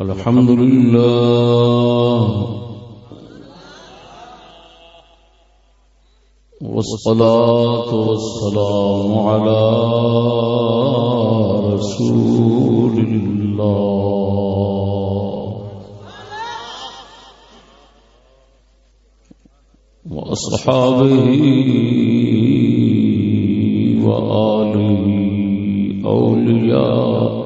الحمد لله والصلاة والسلام على رسول الله وأصحابه وآله أولياء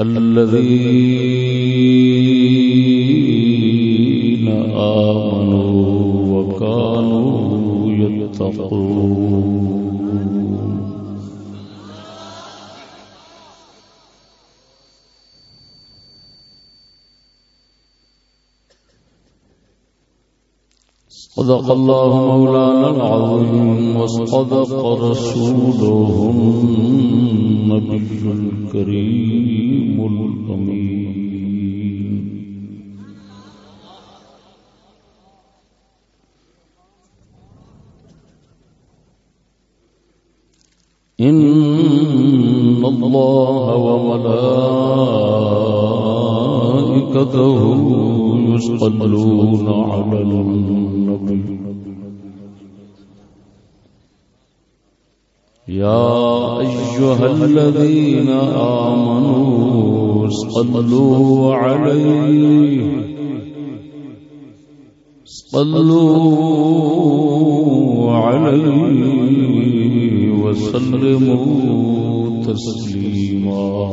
الذين آمنوا وكانوا يتقون. صدق الله مولانا العظيم وصدق رسوله النبي الكريم. إن الله وملائكته يصلون على النبي. يا أيها الذين آمنوا صلوا عليه. صلوا عليه وسلموا تسليما.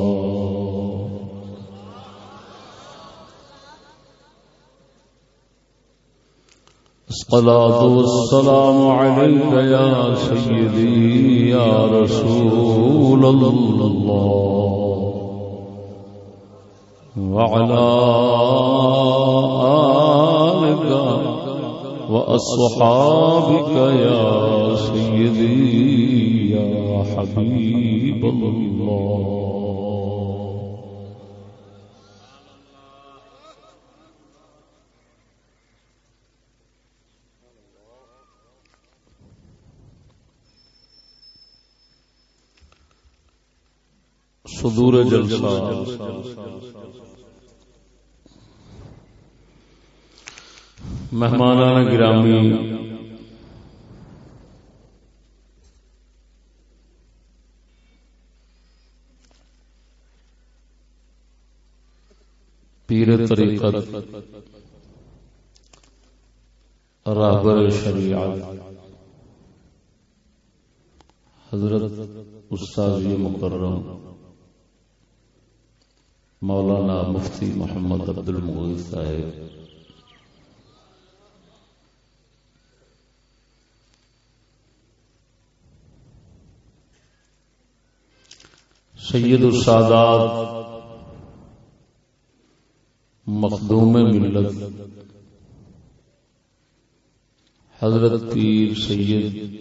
الصلاة والسلام عليك يا سيدي يا رسول الله. وعلى آلك وأصحابك يا سيدي يا حبيب الله. صدور جلسہ. مہمان گرامی پیر طریقت راہبر شریعت حضرت استاد مکرم مولانا مفتی محمد عبد المغیث صاحب۔ سید السادات مخدوم ملت۔ حضرت پیر سید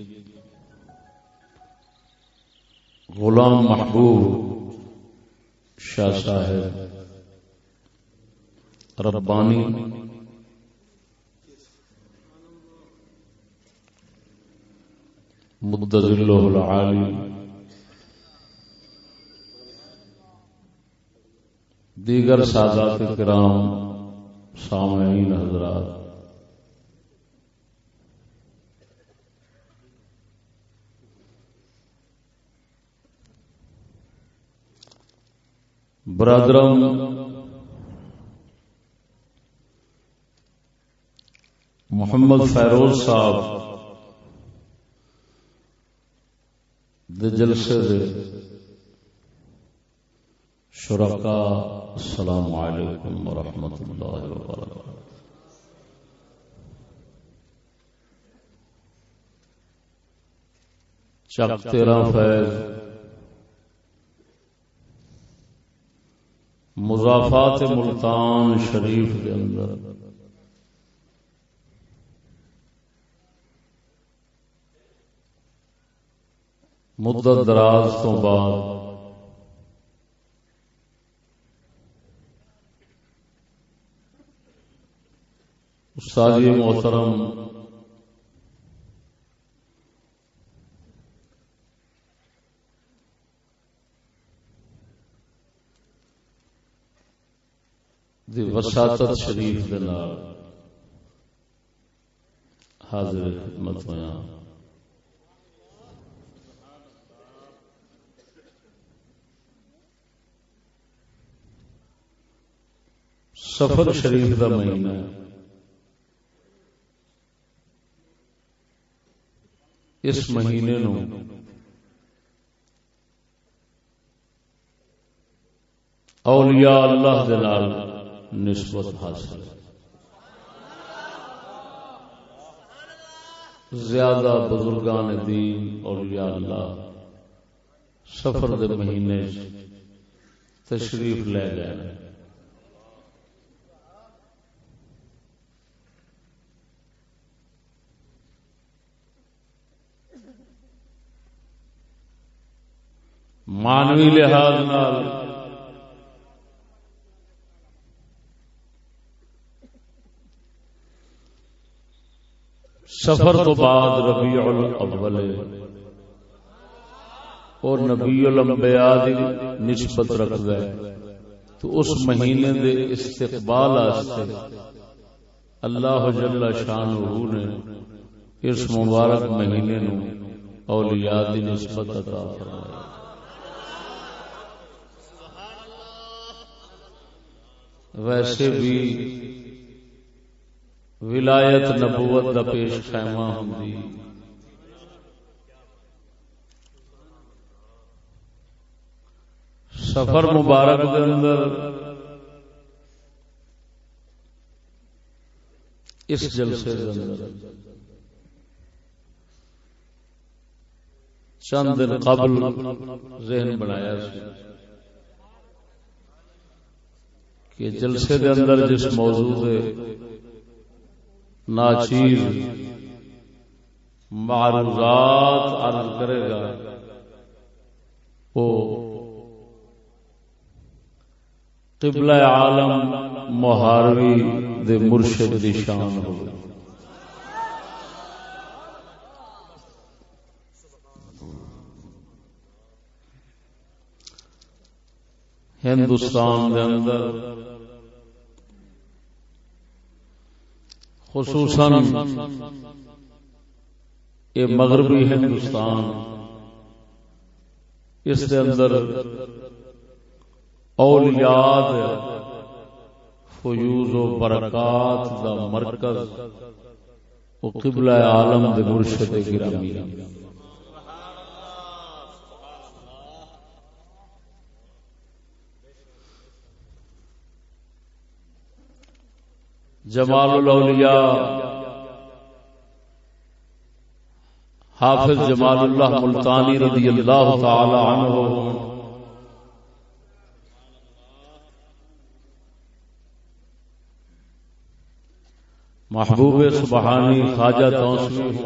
غلام محبوب۔ شاہ صاحب ربانی۔ مدذل العالی۔ دیگر سادات کرام سامعین حضرات۔ برادرم، محمد فیروز صاحب، دے جلسے دے شرکا، السلام علیکم ورحمۃ اللہ وبرکاتہ۔ چک تیرا فیض۔ مضافات ملتان شریف کے اندر۔ مدت دراز تو بعد استاد محترم دی وساطت شریف حاضر خدمت ہوا سفر شریف کا مہینہ۔ اس مہینے نو اولیاء اللہ دلال نسبت حاصل۔ زیادہ بزرگان دین اور یا اللہ، سفر دے مہینے تشریف لے گئے مانوی لحاظ نال سفر تو بعد ربیع الاول اور نبی الانبیاء دی نسبت رکھدا ہے۔ تو اس مہینے دے استقبال واسطے اللہ جل شانہ نے اس مبارک مہینے نو اولیاء دی نسبت عطا فرمائی۔ ویسے بھی ولایت نبوت دا پیش خیمہ ہوں سفر مبارک دے اندر اس جلسے دے اندر چند دن قبل ذہن بنایا سی کہ جلسے دے اندر جس موضوع دے ناچیر معروضات عرض کرے گا۔ وہ قبلہ عالم محاروی دے مرشد دی شان ہوگا ہندوستان دے اندر خصوصاً یہ مغربی ہندوستان، اس کے اندر اولیاد فیوز و برکات دا مرکز، وہ قبلہ عالم دے مرشد گرامی۔ جمال الاولیاء، حافظ جمال اللہ ملتانی رضی اللہ تعالی عنہ، محبوب سبحانی خواجہ توسمی،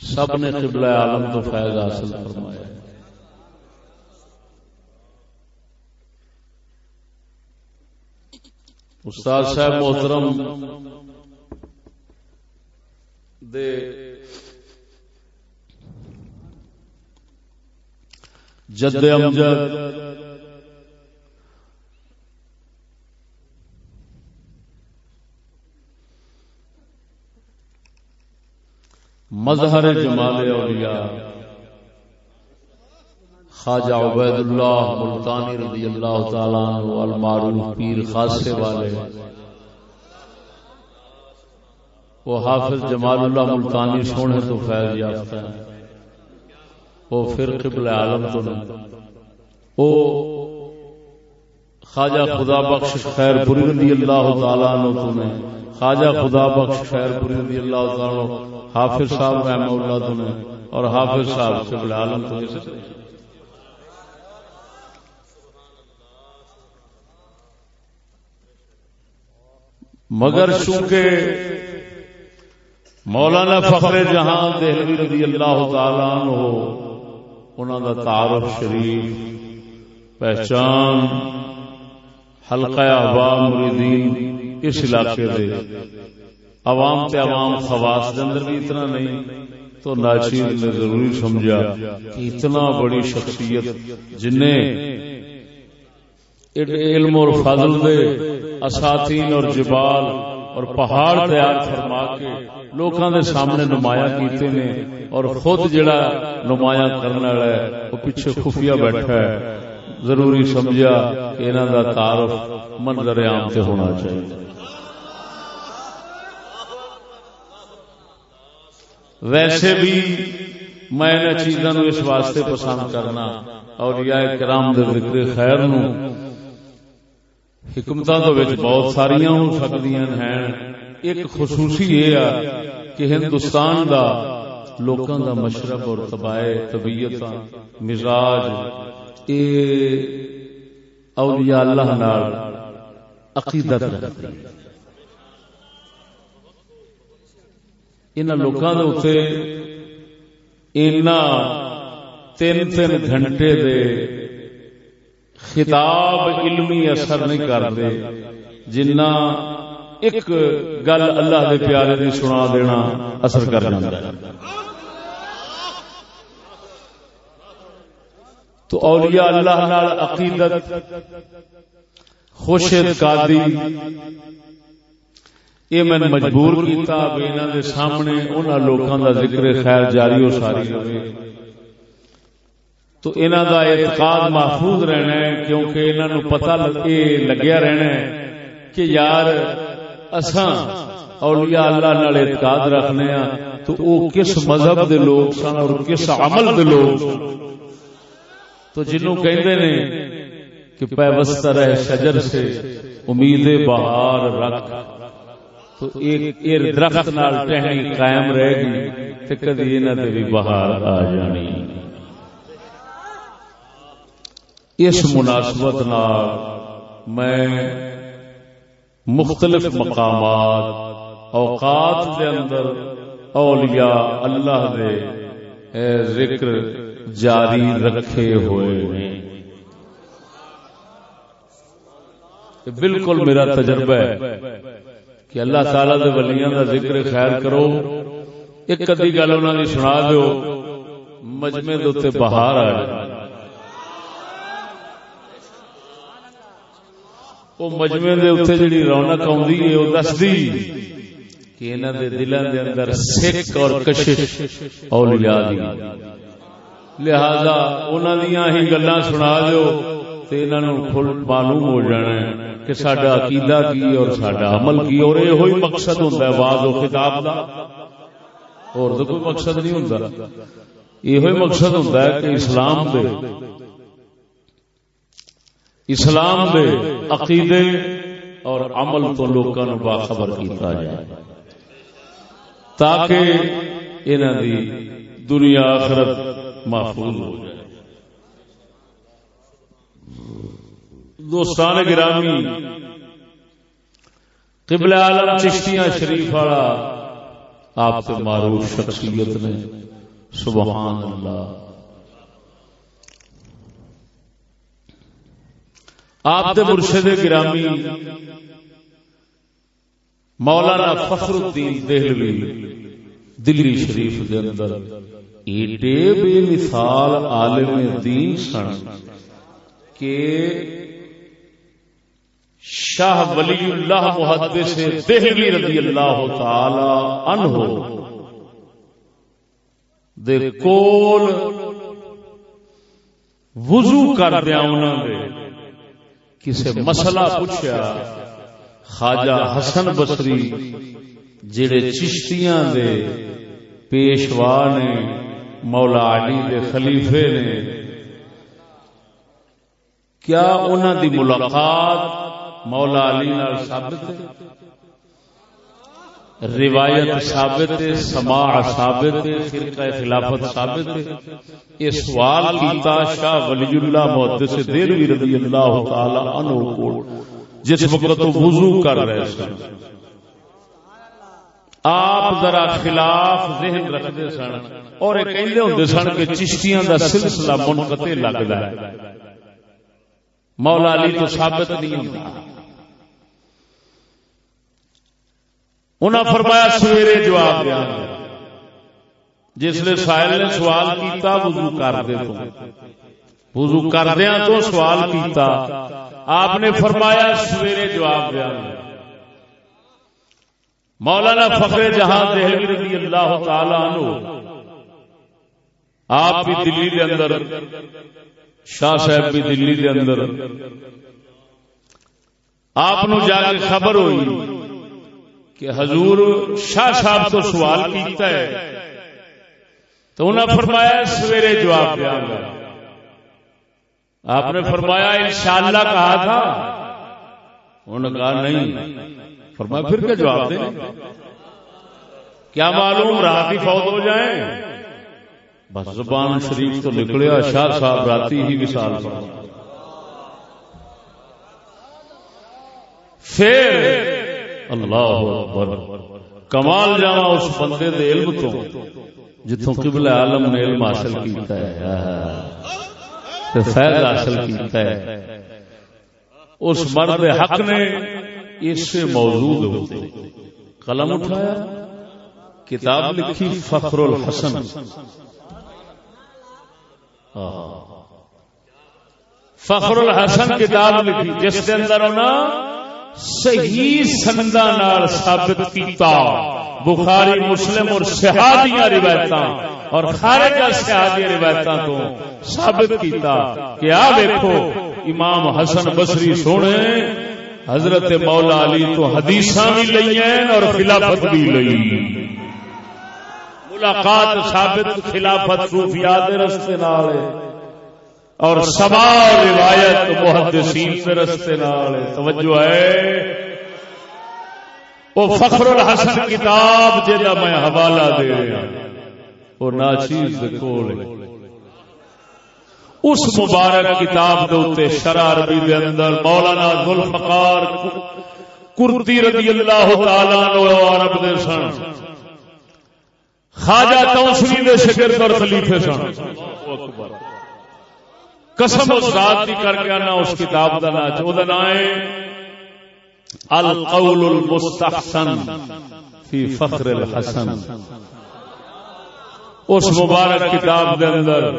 سب نے قبلہ عالم تو فیض حاصل فرمایا۔ استاد صاحب محترم دے جد امجد مظہر جمال اولیاء۔ خواجہ عبید اللہ ملتانی رضی اللہ تعالیٰ المعروف پیر خاصے والے۔ وہ حافظ جمال اللہ ملتانی سونے تو فیض یافتہ ہے وہ پھر قبل عالم تو نہیں۔ وہ خواجہ خدا بخش خیر پوری رضی اللہ تعالیٰ عنہ تو نے خواجہ خدا بخش خیر پوری رضی اللہ تعالی حافظ صاحب رحمہ اللہ تو اور حافظ صاحب سے بلا عالم تو مگر چونکہ مولانا فخر جہاں دہلوی رضی اللہ تعالی عنہ انہوں کا تعارف شریف، پہچان حلقہ عوام مریدین اس علاقے دے۔ عوام تے عوام خواص دے اندر بھی اتنا نہیں، تو ناچیز نے ضروری سمجھا کہ اتنا بڑی شخصیت جن علم اور فضل دے اساتین اور جبال اور پہاڑ تیار فرما کے لوکاں دے سامنے نمایاں کیتے نے اور خود جڑا نمایاں کرنے والا ہے، وہ پیچھے خفیہ بیٹھا ہے۔ ضروری سمجھا کہ انہاں دا تعارف منظر عام تے ہونا چاہیے۔ ویسے بھی میں ان چیزاں نو اس واسطے پسند کرنا اور یا کرام دے ذکر خیر نو حکمتاں تو وچ بہت ساریاں ہو سکدیاں ہیں۔ ایک خصوصی یہ ہے کہ ہندوستان دا لوکاں دا مشرب اور طبائع، طبیعتاں، مزاج، اے اولیاء اللہ نال عقیدت رکھتی ان لوکاں دے اوتے اینا تین تین گھنٹے دے خطاب علمی اثر نہیں کرتے۔ جنہ ایک گل اللہ دے پیارے دی سنا دینا اثر کر جاتا ہے۔ تو اولیاء اللہ نال عقیدت، خوش قادی یہ میں مجبور کیتا انہاں دے سامنے انہاں لوکاں دا ذکر خیر جاری ہو ساری۔ ہوئے تو انہاں دا اعتقاد محفوظ رہنا ہے، کیونکہ انہاں نو پتہ لگیا رہنا ہے کہ یار اساں اولیاء اللہ نال اعتقاد رکھنے ہاں تو او کس مذہب دے لوگ سن اور کس عمل دے لوگ تو جنوں کہندے نے کہ پیوستہ رہ شجر سے امید بہار رکھ۔ تو ایک ایر درخت نال ٹہنی قائم رہے گی، تے کدی انہاں تے بھی بہار آ جانی۔ اس مناسبت میں مختلف مقامات، اوقات کے اندر اولیاء اللہ دے ذکر جاری رکھے ہوئے ہیں۔ بالکل میرا تجربہ ہے کہ اللہ تعالی دے ولیاں دا ذکر خیر کرو۔ ایک ادی گل انہوں نے سنا دو مجمے دے بہار آ جائے وہ مجمے دے اتنے جڑی رونق آدھی ہے، وہ دستی کہ انہوں دے دلوں دے اندر سکھ اور کشش اولیاء دی۔ لہذا انہوں دیا ہی گلا سنا دو تو انہوں کھل معلوم ہو جانا ہے کہ سڈا عقیدہ کی اور سڈا عمل کی، اور یہ مقصد ہوتا ہے بعض و کتاب کا اور تو کوئی مقصد نہیں ہوتا یہ مقصد ہوتا ہے کہ اسلام دے اسلام دے عقیدے اور عمل تو لوگوں کو باخبر کیتا جائے۔ تاکہ انہوں دی دنیا آخرت محفوظ ہو جائے۔ دوستان گرامی قبل عالم چشتیاں شریف والا آپ سے معروف شخصیت نے، سبحان اللہ۔ آپ دے مرشد گرامی، مولانا فخر الدین دہلوی، دلی شریف دے اندر۔ ایڈے بے مثال عالم دین سن کہ شاہ ولی اللہ محدث دہلوی رضی اللہ تعالی عنہ دے کول وضو کر دیا انہوں نے کسی مسئلہ پوچھا خواجہ حسن بسری جڑے چشتیاں دے پیشوا نے مولا علی دے خلیفے نے کیا انہوں دی ملاقات مولا علی نال ثابت ہے؟ روایت ثابت، سماع ثابت، فرقہ خلافت ثابت۔ یہ سوال کیتا شاہ ولی اللہ محدث دیروی رضی اللہ تعالی عنہ کو، جس وقت وضو کر رہے سن۔ آپ ذرا خلاف ذہن رکھتے سن اور یہ کہندے ہوندے سن کہ چشتیاں دا سلسلہ منقطع لگدا ہے۔ مولا علی تو ثابت نہیں ہوندا۔ انہاں فرمایا سویرے جواب دیا۔ جس نے سائل نے سوال کیتا وضو کر دے تو۔ وضو کردیا تو سوال کیتا۔ آپ نے فرمایا سویرے جواب دیا۔ مولانا فخر جہاں دہلوی رضی اللہ تعالی عنہ۔ آپ بھی دلی کے اندر شاہ صاحب بھی دلی کے اندر۔ آپ جا کے خبر ہوئی۔ کہ حضور شاہ صاحب تو سوال کیتا ہے۔ تو انہوں نے فرمایا سویرے جواب دیا گا۔ آپ نے فرمایا، انشاءاللہ کہا تھا۔ انہوں نے کہا، نہیں۔ فرمایا، پھر کیا جواب دیں؟ کیا معلوم رات ہی فوت ہو جائیں؟ بس زبان شریف تو نکلے شاہ صاحب راتی ہی مثال پھر اللہ اکبر۔ کمال جانا اس بندے دے علم تو جتوں قبل عالم نے علم حاصل کیتا ہے۔ تے فیض حاصل کیتا ہے۔ اس مرد حق نے اس سے موجود قلم اٹھایا، کتاب لکھی، فخر الحسن۔ فخر الحسن کتاب لکھی، جس کے اندر انہوں صحیح سندا نال ثابت کیتا۔ بخاری، مسلم اور شہادیاں روایتاں اور خارجہ شہادیاں روایتاں تو ثابت کیتا کہ آ دیکھو امام حسن بصری سونے، حضرت مولا علی تو حدیثاں بھی لئی ہیں اور خلافت بھی لئی۔ ملاقات ثابت، خلافت صوفیات رستے نال ہے۔ اور سما روایت محدثین کے رستے نال توجہ ہے۔ وہ فخر الحسن کتاب جا میں حوالہ دے رہا وہ ناچیز کول اس مبارک کتاب دے شرع عربی دے اندر مولانا ذوالفقار کرتی رضی اللہ تعالی عنہ عرب دے سن۔ خواجہ توسری دے شاگرد اور خلیفہ سن۔ اکبر قسم اس ذات کی کر کے آنا، اس کتاب کا نام چودہ نام ہے، القول المستحسن فی فخر الحسن۔ اس مبارک کتاب دے اندر،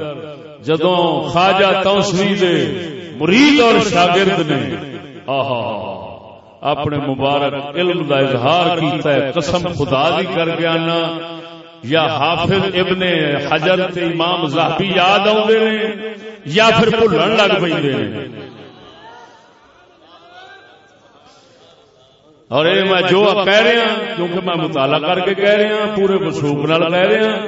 جدوں خواجہ توسوی دے مرید اور شاگرد نے، آہا، اپنے مبارک علم دا اظہار کیتا ہے، قسم خدا دی کر کے آنا۔ یا حافظ ابن حجر تے امام زہبی یاد آؤں یا پھر بھولن لگ پہ اور یہ میں جو کہہ رہا کیونکہ میں مطالعہ کر کے کہہ رہا پورے مسوب نال کہہ رہا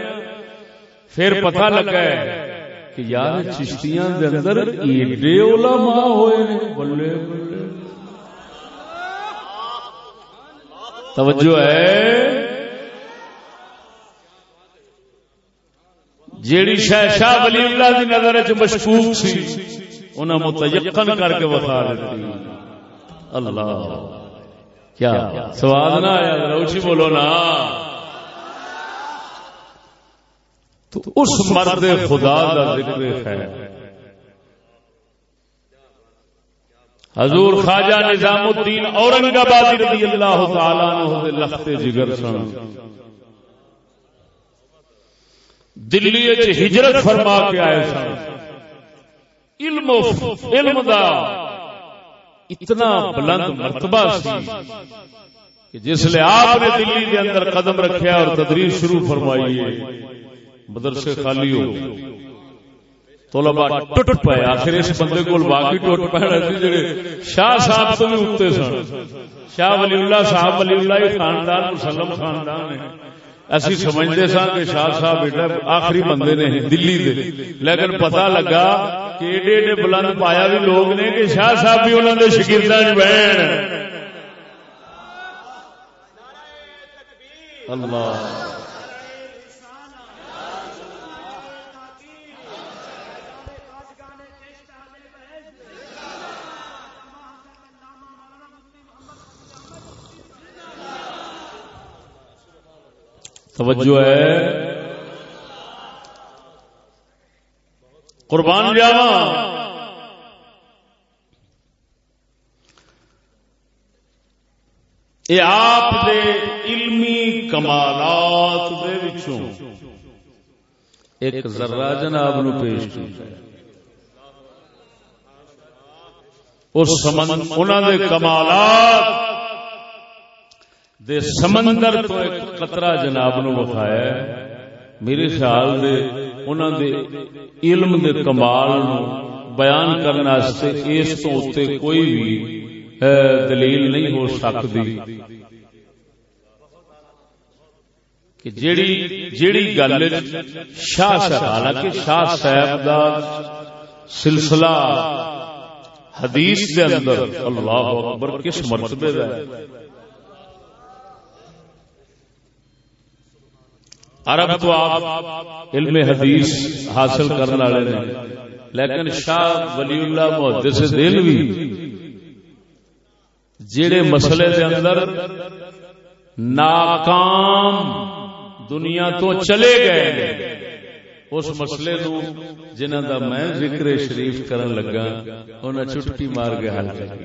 پھر پتہ لگا ہے کہ یار چشتیاں دے اندر ایڈے علماء ہوئے نے۔ بلے بلے۔ توجہ ہے۔ جیڑی شاہ شاہ ولی اللہ دی نظر چ مشکوک سی، انہاں متیقن کر کے وفا دیتی اللہ، کیا سوال نہ آیا روشی بولو نا۔ تو اس مرد خدا دا ذکر ہے۔ حضور خواجہ نظام الدین اورنگ آبادی رضی اللہ تعالی عنہ لخت جگر سن۔ دلی ہجرت فرما کے آئے سن۔ علم علم دا اتنا بلند مرتبہ سی کہ جس لیے آپ نے دلی کے اندر قدم رکھیا اور تدریس شروع فرمائی ہے۔ مدرسے خالی ہو۔ طلبا ٹوٹ پائے آخر اس بندے کو باقی ٹوٹ پائے رہتے جڑے شاہ صاحب تو بھی اٹھتے سن۔ شاہ ولی اللہ صاحب ولی اللہ خاندان، مسلم خاندان ہے اسی سمجھتے سا کہ شاہ صاحب بیٹا آخری بندے نے دلی دے۔ لیکن پتا لگا کہ ایڈے ایڈے بلند پایا بھی لوگ نے کہ شاہ صاحب بھی انہوں نے شکردہ بہن۔ اللہ۔ توجہ ہے۔ قربان جاوا یہ آپ دے علمی کمالات دے وچوں۔ ایک ذرہ جناب نو پیش کیا اور سمن انہوں دے کمالات دے سمندر تو ایک قطرہ جناب نو وکھایا میرے خیال دے انہاں دے علم دے کمال نو بیان کرنے واسطے اس تو اوتے کوئی بھی دلیل نہیں ہو سکتی۔ کہ جیڑی جیڑی گل شاہ صاحب، حالانکہ شاہ صاحب دا سلسلہ حدیث دے اندر اللہ اکبر کس مرتبے دا ہے؟ عرب تو آپ علم حدیث حاصل کرنے والے نے۔ لیکن شاہ ولی اللہ محدث دل بھی جڑے مسئلے دے اندر ناکام دنیا تو چلے گئے اس مسئلے نو جنہ دا میں ذکر شریف کرن لگا، انہاں چٹکی مار کے حل کر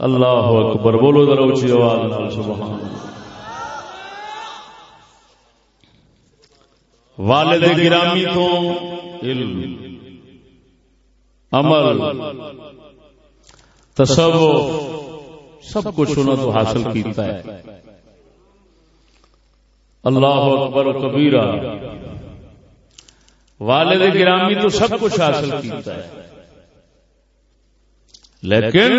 اللہ اکبر بولو ذرا اونچی آواز نال سبحان والد گرامی تو علم عمل تصوف سب کچھ انہوں تو حاصل کیتا ہے اللہ اکبر کبیرہ والد گرامی تو سب کچھ حاصل کیتا ہے لیکن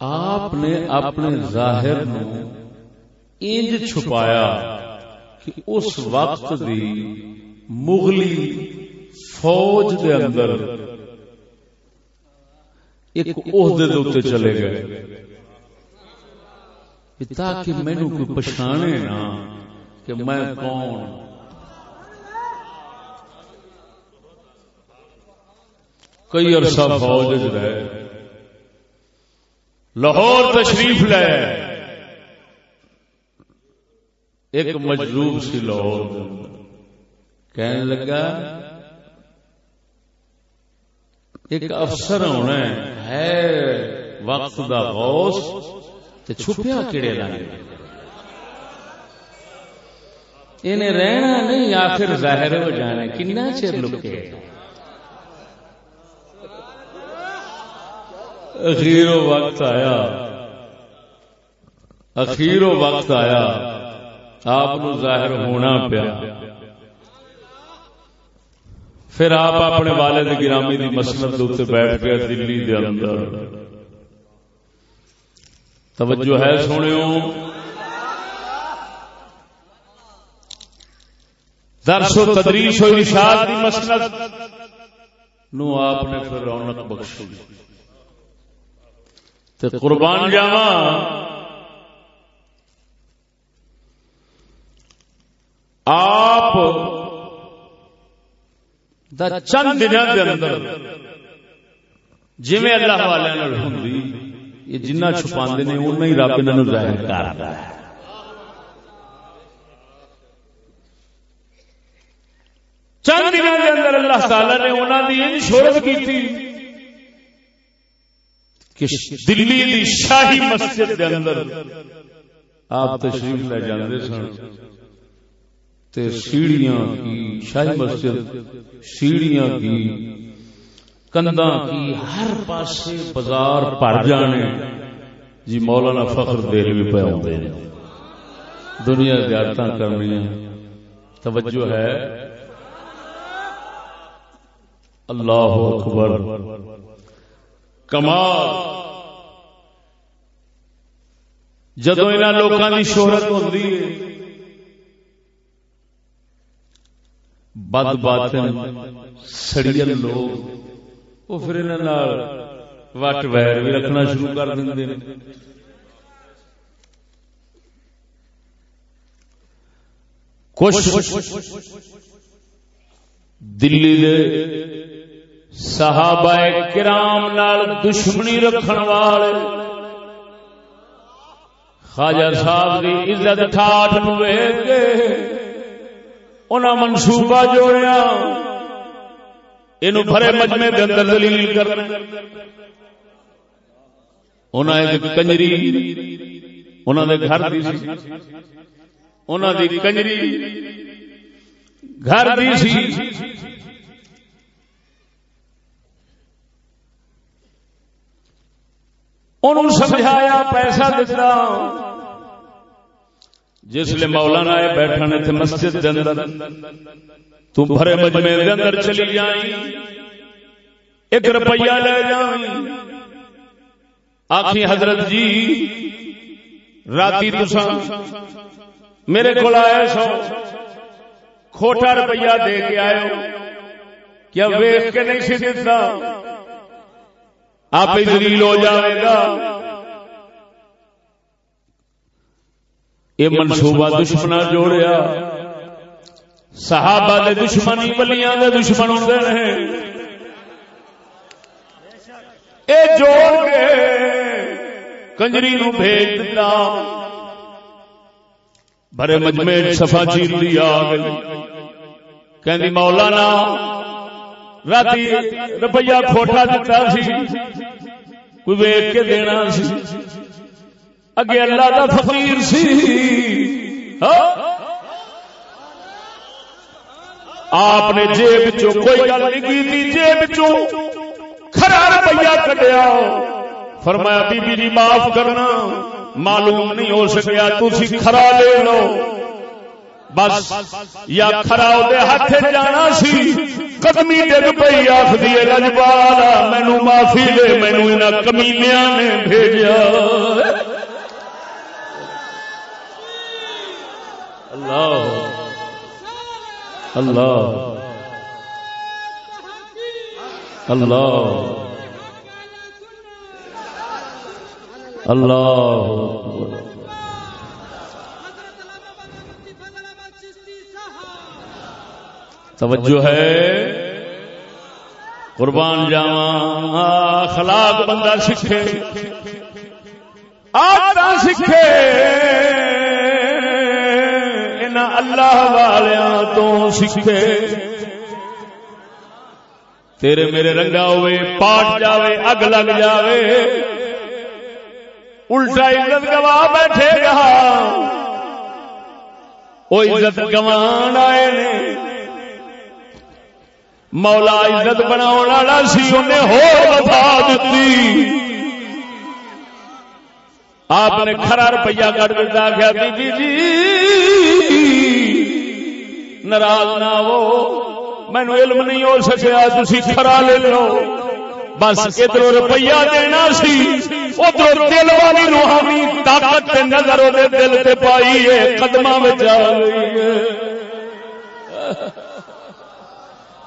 آپ نے اپنے ظاہر انج چھپایا کہ اس وقت دی مغلی فوج دے اندر ایک عہدے دے چلے گئے۔ تاکہ مینو کوئی پچھانے نا کہ میں کون۔ کئی عرصہ فوج رہے۔ لاہور تشریف لے۔ ایک مجلوب سی لاہور۔ کہنے لگا، ایک افسر ہونا ہے۔ وقت دا غوث تے چھپیا کیڑے لائے انہیں رہنا نہیں آخر ظاہر ہو جانا کنا چر لکے؟ اخیر وقت آیا۔ اخیر وقت آیا۔ آپ ظاہر ہونا پیا۔ پھر آپ اپنے والد گرامی کی مسلط بیٹھ گئے دلی دے اندر۔ توجہ ہے سونے درس و تدریس و ارشاد کی مسلط نو آپ نے پھر رونق بخشی۔ تے قربان جاوا آپ دا چند دن دے اندر جی اللہ والے ہوں یہ جنہ چھپا نے اُنہ ہی رب انہوں ظاہر کر رہا ہے۔ چند دن کے اندر اللہ تعالی نے انہوں نے شہرت کی تھی کہ دلی دی شاہی مسجد دے اندر آپ تشریف لے جاندے سن تے سیڑھیاں کی شاہی مسجد، سیڑھیاں کی، کنداں کی ہر پاسے بازار بھر جانے۔ جی مولانا فخر دیر بھی پہ ہوندے نے دنیا زیارتاں کرنی توجہ ہے۔ اللہ اکبر۔ کمال۔ جدو ان لوگوں کی شہرت ہوتی ہے۔ بد بات سڑیل لوگ۔ وہ پھر وٹ ویر بھی رکھنا شروع کر دیں کچھ دلی دے صحابہ کرام نال دشمنی رکھن والے خواجہ صاحب کی عزت ٹھاٹ نو کے انہاں منصوبہ جوڑیا یہ بھرے مجمے کے اندر دلیل کرنا انہاں ایک کنجری، انہاں دے گھر دی سی۔ انہاں دی کنجری، گھر دی سی۔ انہوں سمجھایا، پیسہ دتا جس لیے مولانا آئے بیٹھنے تھے مسجد دے اندر، تو بھرے مجمے اندر چلی جائیں۔ ایک روپیہ لے جائیں۔ آخری حضرت جی راتی تسا میرے کو آئے سو۔ کھوٹا روپیہ دے کے آئے کیا ویخ کے نہیں سی دیتا۔ آپ دلیل ہو جائے گا۔ یہ منصوبہ دشمنا جوڑیا۔ صحابہ دے دشمنی بلیاں دے دشمن ہوتے ہیں اے جوڑ کے کنجری نو بھیج دیتا بڑے مجمے سفا چیر دی آ گئی کہ مولانا رات روپیہ کھوٹا دتا سی کوئی ویگ کے دینا سی اگے اللہ کا فقیر سی آپ نے جیب چو کوئی گل نہیں کی جیب چو کھرا روپیہ کٹیا فرمایا بی بی جی معاف کرنا معلوم نہیں ہو سکیا تھی کھرا لے لو بس یا کھرا ہاتھ جانا سی قدمی ڈگ پی آخری رجبالا مینو معافی دے، مینو ان کمینیا نے بھیجا اللہ۔ اللہ۔ اللہ۔ اللہ۔ توجہ ہے۔ قربان جاوا خلاق بندہ سکھے آتا سکھے اللہ والیاں تو سکھے تیرے میرے رنگا ہوئے، پاٹ جاوے، اگ لگ جاوے۔ الٹا عزت گوا بیٹھے گا۔ وہ عزت گوان آئے نے۔ مولا عزت بنا سی انہیں ہو بتا دیتی آپ نے کھرا روپیہ کٹ دیتا کیا بی جی ناراض نہ ہو۔ مینو علم نہیں ہو سکیا تھی کھرا لے لو۔ بس ادھر روپیہ دینا سی، ادھر دل والی روحانی طاقت نظر دل سے پائی ہے قدم آ گئی ہے۔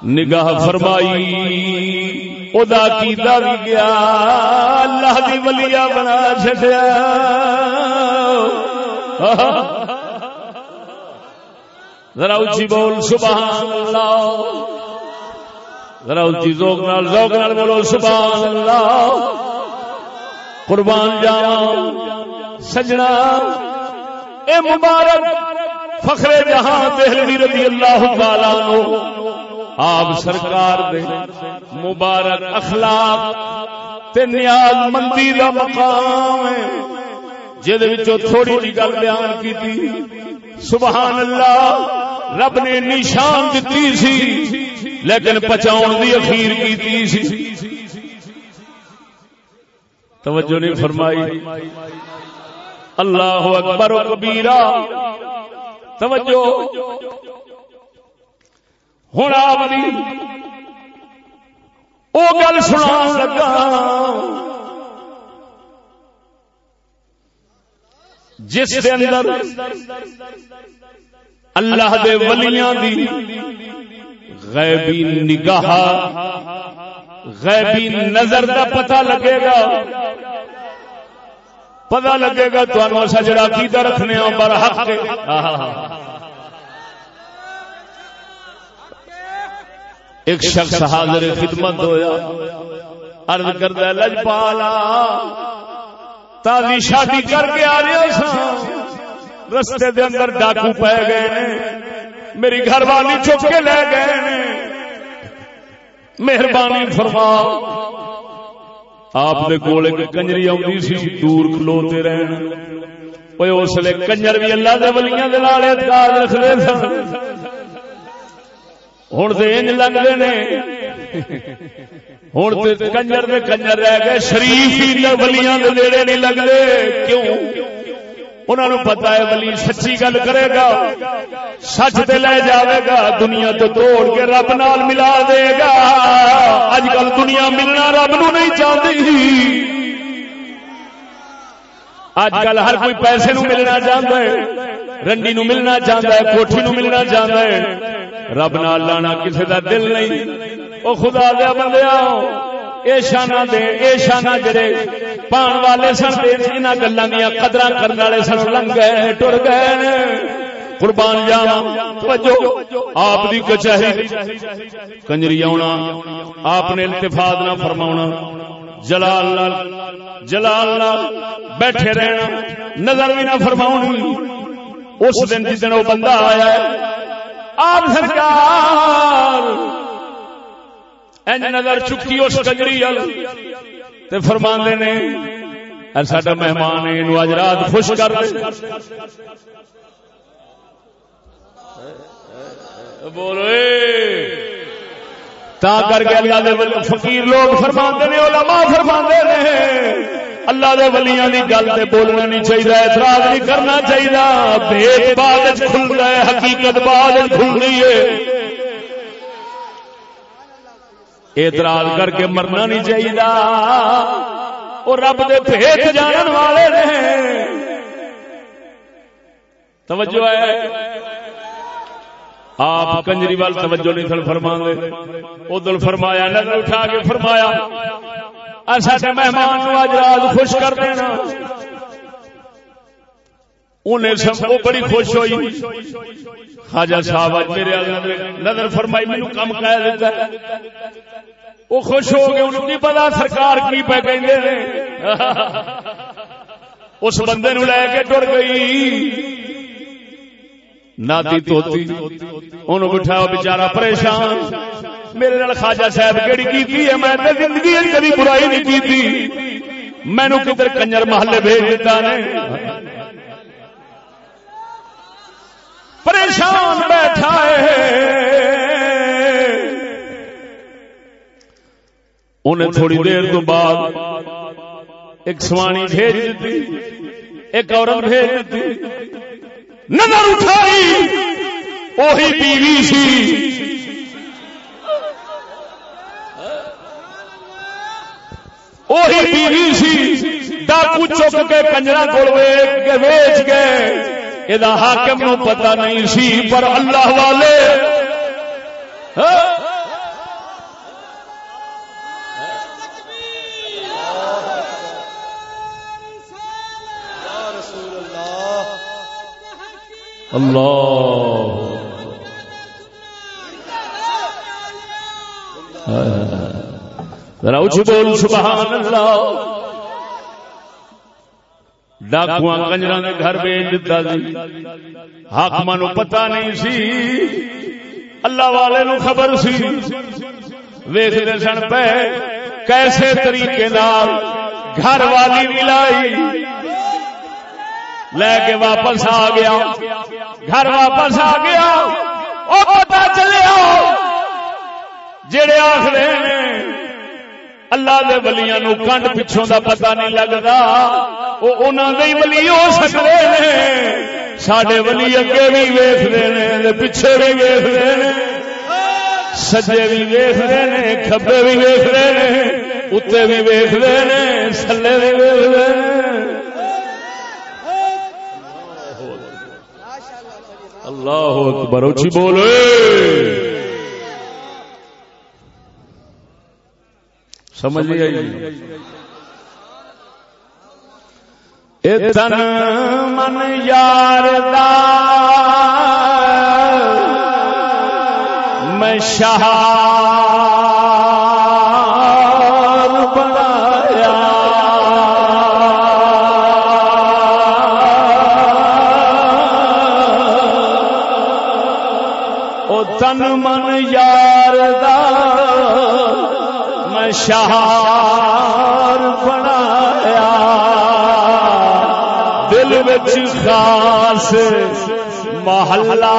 نگاہ فرمائی ادا کیتا بھی گیا، اللہ دی ولیا بنا چڈیا ذرا اچھی بول سبحان اللہ ذرا اچھی ذوق نال ذوق نال بولو سبحان اللہ قربان جاواں، سجنا۔ اے مبارک، فخر جہاں دہلوی رضی اللہ تعالی عنہ۔ آپ سرکار دے مبارک اخلاق تے نیاز مندی دا مقام ہے۔ جہد تھوڑی جی گل بیان کی تھی سبحان اللہ، رب نے نشان دیتی سی، لیکن پچاؤ دی اخیر کی سی۔ توجہ نہیں فرمائی۔ اللہ اکبر و کبیرہ۔ توجہ۔ ہوں آپ وہ گل سنا لگا۔ جس کے اندر اللہ دے ولیاں دی غیبی نگاہ، غیبی نظر کا پتا لگے گا۔ پتا لگے گا تمہیں سجڑا کی رکھنے ہوں پر حق ایک شخص حاضر خدمت ہویا، عرض کرتا لجپالا، تازی شادی کر کے آ رہے سا رستے دے اندر ڈاکو پہ گئے میری گھر والی چک کے لے گئے مہربانی فرما آپ دے کول ایک کنجری آئی سی، دور کھلوتے رہن۔ اس لیے کنجر بھی اللہ دے ولیاں دے نال اعتقاد رکھتے سن ہوں تو انج لگتے نے ہوں تو کنجر دے کنجر رہ گئے شریف ہی ولیاں دے نیڑے نہیں لگتے کیوں انہوں نے پتا ہے ولی سچی گل کرے گا سچ تے لے جاوے گا دنیا تو توڑ کے رب نال ملا دے گا اج کل دنیا ملنا رب نو نہیں چاہتی اج کل ہر کوئی پیسے نو ملنا چاہتا ہے رنڈی نو ملنا چاہتا ہے، کوٹھی نو ملنا چاہتا ہے۔ رب نال لانا کسی دا دل نہیں۔ او خدا دیا بندیا اے شانہ دے، اے شانہ جڑے پان والے سن دے انہاں گلاں دیاں قدراں کرن والے سن لنگ گئے، ٹر گئے۔ قربان جاواں، توجہ۔ آپ دی کچہری۔ کنجری آونا۔ آپ نے التفات نہ فرماونا۔ جلال لال جلال لال بیٹھے رہنا۔ نظر بھی نہ فرماؤنی اس دن جس دن وہ بندہ آیا ہے، آپ سرکار نظر چکی اس کجری تے فرما نے ساڈا مہمان ہے اج رات خوش کر دے۔ بولو تا کر کے اللہ دے فقیر لوگ فرما نے، علماء فرما نے۔ اللہ دے ولیاں دی گل تے بولنا نہیں چاہیے اعتراض نہیں کرنا چاہیے بھید بعد کھل ہے، حقیقت بعد کھل رہی ہے۔ اعتراض کر کے مرنا نہیں چاہیے وہ رب دے بھیت جان والے نے۔ توجہ ہے۔ آپ کنجری وال توجہ نہیں تھل فرما دے ادھر فرمایا، نظر اٹھا کے فرمایا سارے مہمان آج رات خوش کر دینا۔ انہیں سب وہ بڑی خوش ہوئی۔ خاجا صاحب آج میرے نظر فرمائی مینو کم کہہ دیتا وہ خوش ہو گئے انہوں نہیں پتا سرکار کی پہ کہ اس بندے نو لے کے ٹر گئی۔ ناتی توتی انہوں بٹھاؤ بچارا پریشان۔ میرے نال خواجہ صاحب کہڑی کی ہے؟ میں زندگی کبھی برائی نہیں کی تھی مینو کدھر کنجر محلے بھیج دیتا نے؟ پریشان بیٹھا ہے۔ انہیں تھوڑی دیر تو بعد ایک سوانی بھیج دیتی۔ ایک عورت بھیج دیتی۔ نظر اٹھائی، وہی بیوی سی۔ وہی بیوی سی۔ ڈاکو چک کے کنجرا کو ویچ گئے یہ حاکم نو پتہ نہیں سی، پر اللہ والے ہاں؟ اللہ ذرا بول سبحان اللہ ڈاکو کنجر نے گھر بھیج دیتا سی۔ حاقم نو پتا نہیں سی۔ اللہ والے نو خبر سی۔ ویختے سن پہ کیسے طریقے نال گھر والی ملائی۔ لے کے واپس آ گیا۔ گھر واپس آ گیا وہ پتا چلیا، جڑے آخر اللہ دے ولیاں نو کنڈ پچھوں دا پتہ نہیں لگتا وہ انہوں دے ولی ہو سکتے ہیں سڈے ولی اگے بھی ویختے ہیں پیچھے بھی ویختے ہیں سجے بھی ویختے ہیں کبے بھی ویختے ہیں اتنے بھی ویختے ہیں سلے بھی ویختے ہیں اللہ اکبر اچھی بولے۔ سمجھ آئی۔ اتن من یار دا میں شاہ تن من یار دا میں شہار بنایا دل بچ خاص محلہ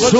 سو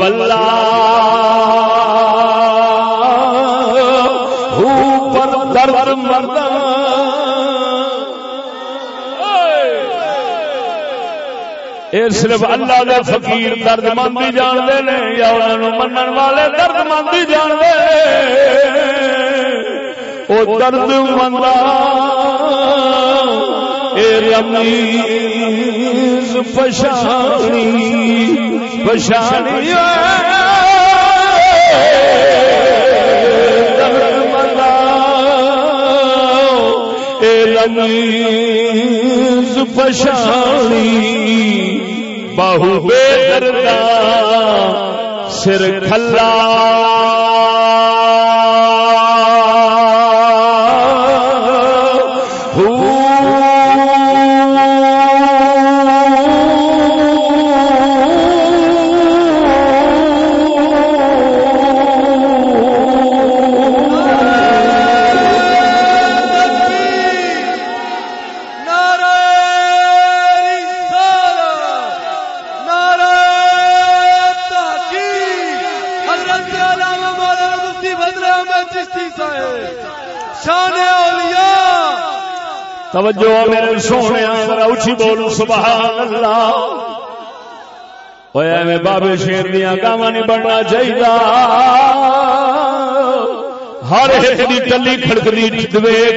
تسلا صرف اللہ دے فقیر درد مندی جانتے ہیں یا انہوں منن والے درد مندی جانتے وہ درد مندا رمیز پشانی پشانی درد رمیز پشانی بہو بے دردا سر کھلا۔ توجہ میرے سونے اچھی بولو سبحان اللہ میں بابے شیر دیا گاوا نہیں بننا چاہیے ہر ایک کی ٹلی کھڑکتی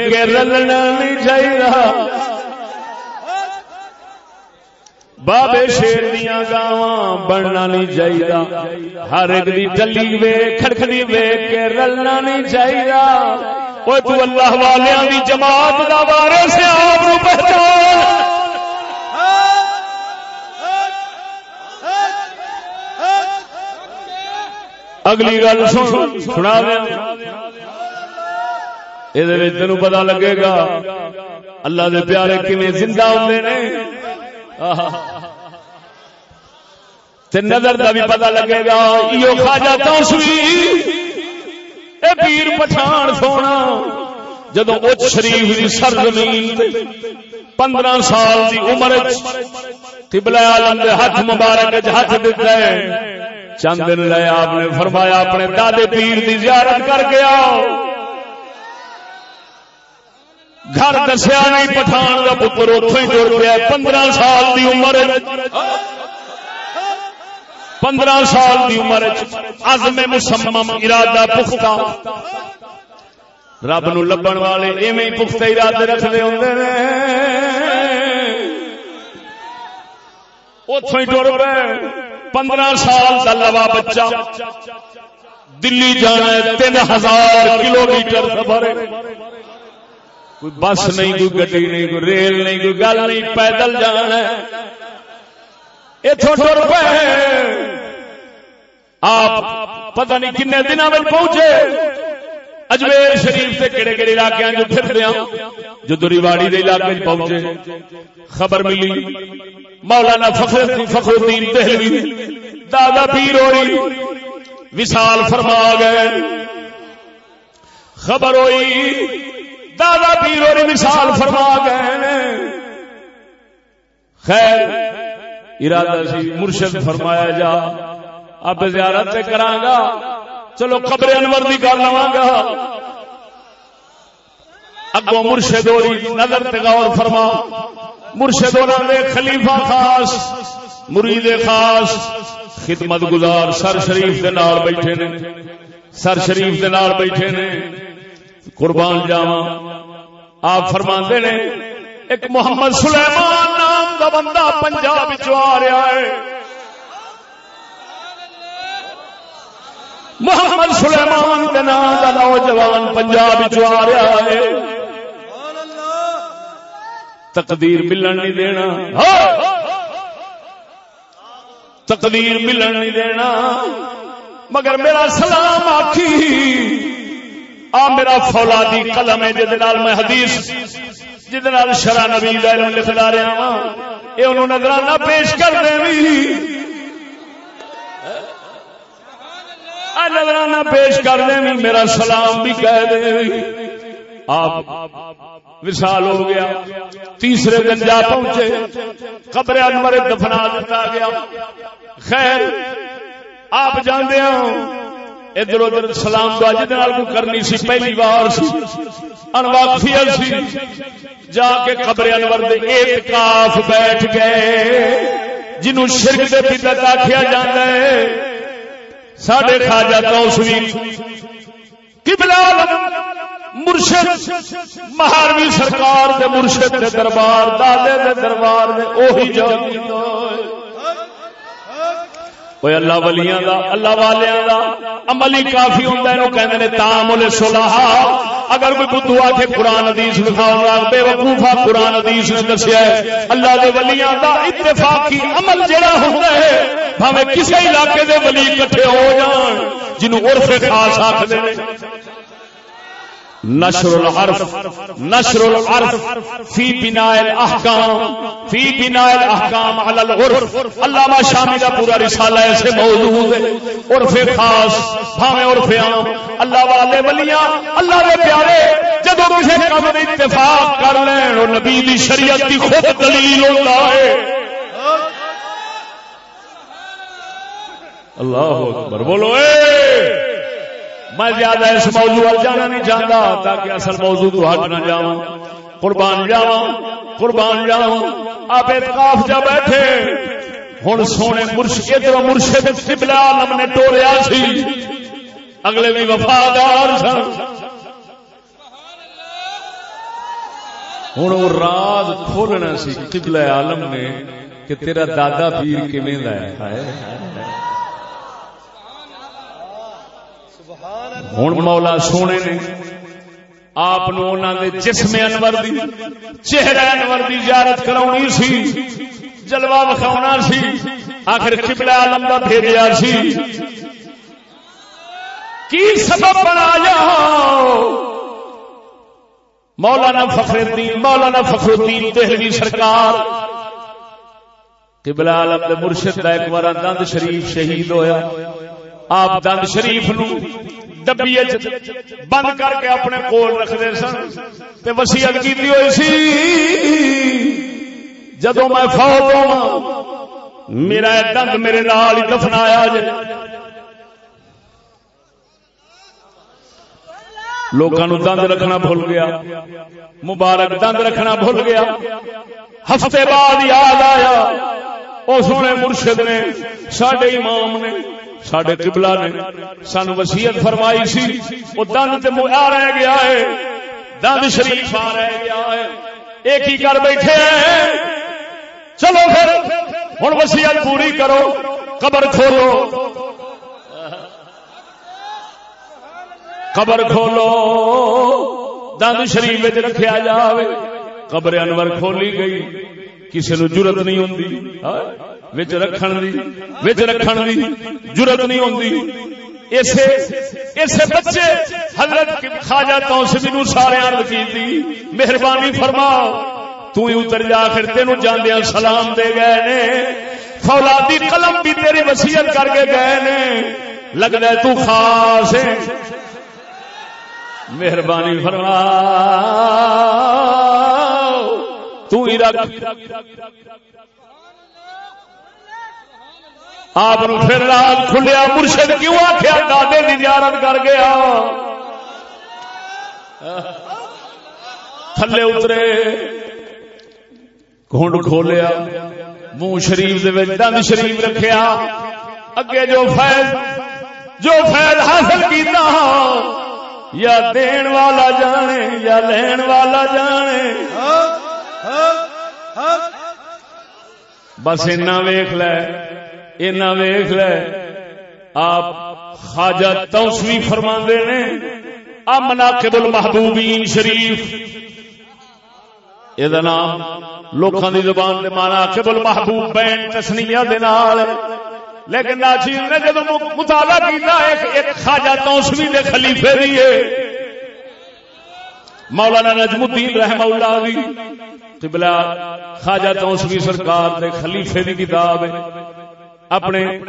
کے رلنا نہیں چاہیے بابے شیر دیا گاوا بننا نہیں چاہیے ہر ایک کی ٹلی وے کھڑکتی ویگ کے رلنا نہیں چاہیے وہ تو اللہ والوں کی جماعت کا بارے سے آپ پہچان اگلی گل سنا یہ تین پتا لگے گا اللہ دے پیارے کھے زندہ ہوتے ہیں نظر کا بھی پتا لگے گا یہ کھا جاتا ہوں پیر پٹھان سونا جدو اچ شریف کی سر زمین پندرہ سال کی عمر تبلا عالم دے ہاتھ مبارک ہاتھ دیتا ہے۔ چند دن لے آپ نے فرمایا اپنے دادے پیر کی زیارت کر کے آؤ۔ گھر دسیا نہیں پٹھان کا پتر اتوں ہی جڑ گیا پندرہ سال کی عمر پندرہ سال کی عمر عزم مسمم ارادہ پختہ۔ رب نو لبن والے ایویں پختہ ارادے رکھتے ہوں اتوں ہی ٹر پے۔ پندرہ سال کا لوا بچہ۔ دلی جانا ہے، تین ہزار کلو میٹر سفر کوئی بس نہیں، کوئی گڈی نہیں، کوئی ریل نہیں، کوئی گل نہیں، پیدل جانا ہے۔ ٹر پے۔ آپ پتہ نہیں کن دن میں پہنچے۔ اجمیر شریف سے کہڑے کہڑے علاقے جو پھر دیا جو دوری واڑی دے علاقے پہنچے خبر ملی، مولانا فخر فخر الدین دہلوی دادا پیر ہوئی وشال فرما گئے۔ خبر ہوئی، دادا پیر ہوئی وشال فرما گئے۔ خیر، ارادہ سی، مرشد فرمایا جا، اب زیارت کرانگا چلو قبر انور دی کر لوا گا۔ اگو مرشد ہوئی نظر غور فرما۔ مرشد ہونا دے خلیفہ خاص، مرید خاص، خدمت گزار سر شریف دے نال بیٹھے نے۔ سر شریف دے نال بیٹھے نے۔ قربان جاوا آپ فرما نے، ایک محمد سلیمان نام کا بندہ پنجاب وچ آ رہا ہے۔ محمد سلیمان کے نام کا نوجوان پنجاب آ رہا ہے۔ تقدیر ملن نہیں دینا۔ تقدیر ملن نہیں دینا۔ مگر میرا سلام آخی آ میرا فولادی قلم ہے جہد میں حدیث جہد شرح نبی لکھا رہا ہاں۔ وا یہ نظرانہ پیش کر دیں نظرانہ پیش کر دیں میرا سلام بھی کہہ دے۔ آپ وشال ہو گیا۔ تیسرے دن جا پہنچے۔ قبر انور دفنا دیتا گیا۔ خیر، آپ جانے ادھر ادھر سلام دعا جہد کرنی سی، پہلی بار سی۔ انواقفیت سی۔ جا کے قبر انور دے ایک بیٹھ گئے۔ جنہوں شرک دے بدت آخیا جاتا ہے۔ ساڈے خواجہ کوسوی قبلہ مرشد، مہاروی سرکار دے مرشد دے دربار، دادے دے دربار دے، اوہی جا کوئی اللہ ولیاں دا، اللہ والیاں دا، عملی کافی ہوندا ہے نو کہندے نے تعامل صلاح۔ اگر کوئی بدھو آ کے قرآن حدیث لکھاؤ گا بے وقوفا قرآن حدیث نے دسیا ہے، اللہ دے ولیاں دا اتفاقی عمل جڑا ہوتا ہے، بھاوے کسی علاقے دے ولی کٹھے ہو جان جنوں عرف خاص آخر نشر العرف نشر العرف فی بناء الاحکام، فی بناء الاحکام علی العرف۔ علامہ شامی کا پورا رسالہ ایسے موجود ہے، عرف خاص، بھاویں عرف عام۔ اللہ والے ولیاں، اللہ دے پیارے، جدوں کسی کام دے اتفاق کر لین او نبی دی شریعت دی خود دلیل ہوندا ہے۔ اللہ اکبر، بولو اے! میں زیادہ اس موضوع جانا نہیں چاہتا تاکہ اصل موضوع تو ہٹ نہ جا قربان جاوا قربان جاوا آپ اتقاف جا بیٹھے۔ ہوں سونے مرشد مرشد سبلا عالم نے ٹوریا سی۔ اگلے بھی وفادار سن۔ ہوں وہ راز کھولنا سی قبلہ عالم نے کہ تیرا دادا پیر کیویں ہے؟ ہوں مولا سونے نے آپ جسم انور دی چہرہ انور دی زیارت کرانی سی جلوہ وکھاؤنا سی آخر قبلہ عالم دا بھیجیا سی کی سبب بنا جا مولانا فخر الدین مولانا فخر الدین دہلوی سرکار قبلہ عالم دے مرشد دا ایک بار دند شریف شہید ہویا آپ دند شریف نو ڈبی بند کر کے اپنے کول رکھتے سن وسیعت کی ہوئی سی۔ جدو میں فوت ہوا میرا دند میرے نال ہی دفنایا جائے لوگوں دند رکھنا بھول گیا۔ مبارک دند رکھنا بھول گیا۔ ہفتے بعد یاد آیا۔ اس نے مرشد نے سڈے امام نے سڈے قبلہ نے سان وسیعت فرمائی سی، وہ دند آ رہ گیا ہے دند شریف آ رہ گیا ہے۔ ایک ہی کر بیٹھے چلو پھر ہوں وسیعت پوری کرو، قبر کھولو۔ قبر کھولو۔ دند شریف رکھا جائے قبر انور کھولی گئی کسی نو ضرورت نہیں ہوں رکھن دی رکھن دی ضرورت نہیں ہوندی۔ اسے بچے حضرت خواجہ تو نو سارے عرض کی مہربانی فرماؤ، تو ہی اتر جا پھر تینوں جاندیا سلام دے گئے نے۔ فولادی قلم بھی تیری وسیعت کر کے گئے نے۔ لگتا ہے تو خاص ہے مہربانی فرما تو ہی رکھ۔ آپ پھر کھلیا، مرشد کیوں آخیا دادے کی زیارت کر گیا۔ تھلے اترے کھنڈ کھولیا، منہ شریف دند شریف رکھیا۔ اگے جو فیض جو فیض حاصل کیتا، یا دین والا جانے، یا لین والا جانے۔ بس اینا ویخ لے۔ اینا ویخ لے، آپ خواجہ توسوی فرما نے آ مناقب المحبوبین شریف یہ نام لوکاں دی زبان دے مانا قبل محبوب بین تسنیہ دے نال۔ لیکن ناچیز نے جب مطالعہ کیتا ایک ایک خواجہ توسوی دے خلیفے دیے مولانا نجم الدین رحمہ اللہ دی قبلہ خواجہ توسوی سرکار دے خلیفے دی کتاب ہے۔ اپنے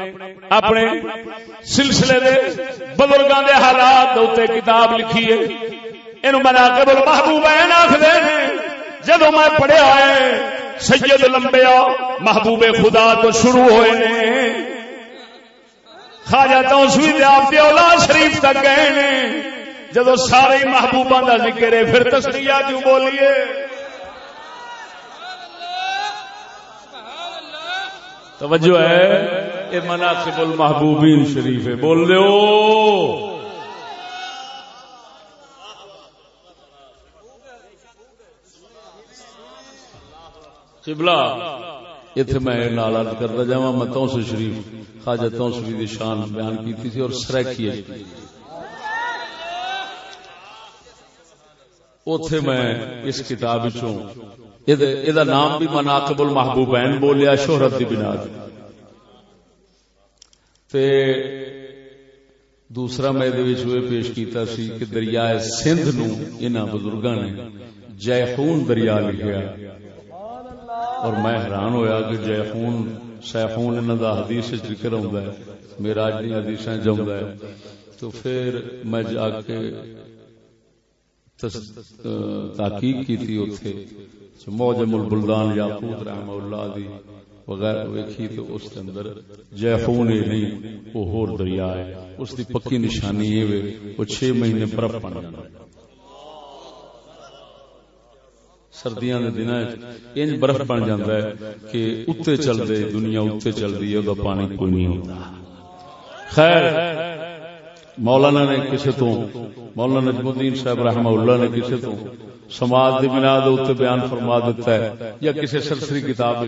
اپنے سلسلے دے بزرگاں دے حالات دے کتاب لکھی ہے۔ اینو مناقب المحبوب ہیں آکھدے نے جدو میں پڑھیا ہے، سید لمبیا محبوب خدا تو شروع ہوئے نے۔ خواجہ توسوی آپ کے اولاد شریف تک گئے نے۔ جدو سارے محبوبہ کا ذکر ہے، پھر تسلیا کیوں بولیے؟ توجہ ہے؟ یہ مناسب المحبوبین شریف ہے۔ بول دو قبلہ۔ اتنے میں نال کرتا جا میں تو شریف، خواجہ توسوی دی شان بیان کی تھی اور سرکی اتے میں اس کتاب یہ نام بھی مناقب المحبوبین بولیا، شہرت کی بنا تے دوسرا میں پیش کیتا سی کہ دریائے سندھ نو انہاں بزرگاں نے جیخون دریا لکھیا۔ اور میں حیران ہویا کہ جے خون سیخون انہوں کا حدیث ذکر آتا ہے میرا اج حدیث جمتا ہے۔ تو پھر میں جا کے تحقیق کی تھی اتنے موجم البلدان یاقوت رحم اللہ دی وغیرہ ویکھی تو اس کے اندر جیفون ہی نہیں وہ ہور دریا ہے۔ اس دی پکی نشانی یہ وے، وہ چھ مہینے برف پڑ جانا سردیاں دے دن انج برف بن جاتا ہے کہ اتنے چل دے، دنیا اتنے چل رہی ہے پانی کوئی نہیں ہوتا۔ خیر مولانا نے کسی تو، مولانا نجم الدین صاحب رحمہ اللہ نے کسی تو سماج کی بنا اتنے بیان فرما دیتا ہے یا کسی سرسری کتاب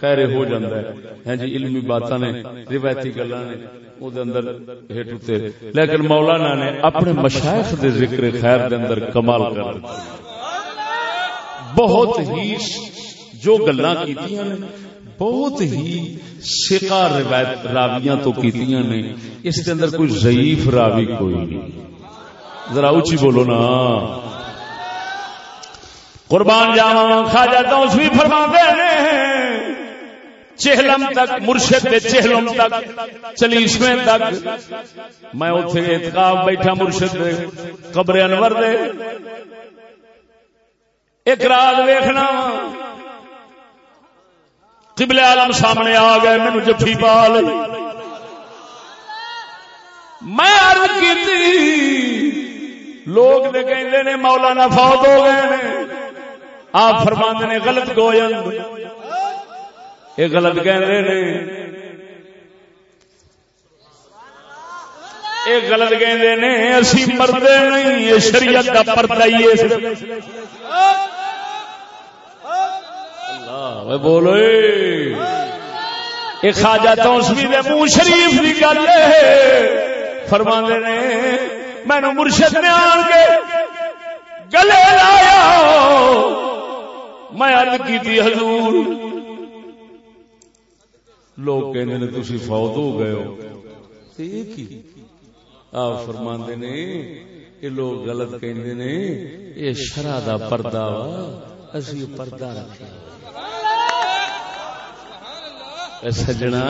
خیر ہو جاتا ہے۔ ہاں جی علمی باتاں نے، روایتی گلا نے اندر لیکن مولانا نے اپنے مشائخ دے ذکر خیر دے اندر کمال کر دیا بہت ہی جو گلا بہت ہی سکا روایت راویاں تو کیتیاں نے، اس کے اندر کوئی ضعیف راوی کوئی نہیں۔ ذرا اچھی بولو نا۔ قربان جاوا خاجا تو بھی فرما دے چہلم تک، مرشد دے چہلم تک، چلیسویں تک۔ میں اتنے اعتکاف بیٹھا مرشد دے، قبر انور دے۔ ایک رات ویخنا قبل عالم سامنے آ گئے مینو جفی پال میں عرض کی لوگ دے کہندے نے، مولانا فوت ہو گئے نے۔ آپ فرماندے نے، غلط گوئن یہ غلط کہندے نے۔ یہ غلط کہندے نے، اسی مردے نہیں، یہ شریعت کا پردہ ہی ہے۔ بولو یہ خاجا تو منہ شریف کی گل فرما نے مینو مرشد نے آن کے گلے لایا۔ میں ارد کی حضور، لوگ کہ تھی فوت ہو گئے ہو۔ آپ فرما نے یہ لوگ غلط کہندے نے یہ شرع دا پردہ وا۔ اسی پردہ رکھے۔ سجنا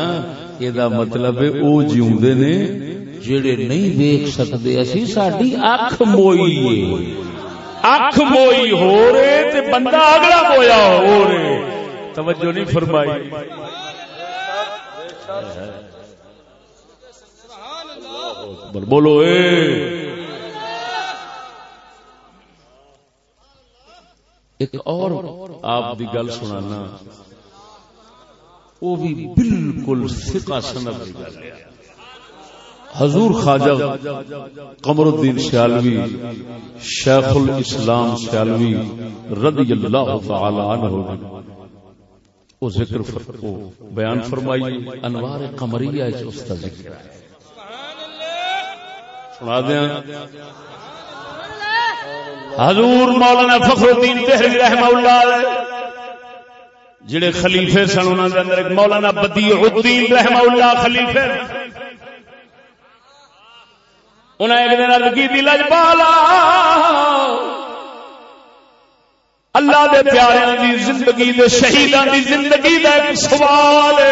یہ مطلب او جیوندے نے جڑے نہیں ویکھ سکدے، اسی ساڈی اکھ موئی اکھ موئی ہو رہے تے بندہ اگلا مویا ہو رہے۔ توجہ نہیں فرمائی۔ بولو اے۔ ایک اور آپ دی گل سنانا۔ وہ بھی بالکل فقہ سند کی گل ہے۔ حضور خواجہ قمر الدین سیالوی، شیخ الاسلام سیالوی رضی اللہ تعالی عنہ وہ ذکر کو بیان فرمائی، انوار قمریہ اس اس کا ذکر ہے۔ سنا دیا۔ حضور مولانا فخر الدین تہری رحمہ اللہ علیہ۔ جڑے خلیفے سن انہوں نے اندر مولانا بدیع الدین رحمہ اللہ خلیفے انہیں ایک دن عرض کی دی لجبالا اللہ دے پیاریاں دی زندگی دے شہیدان دی زندگی دا ایک سوال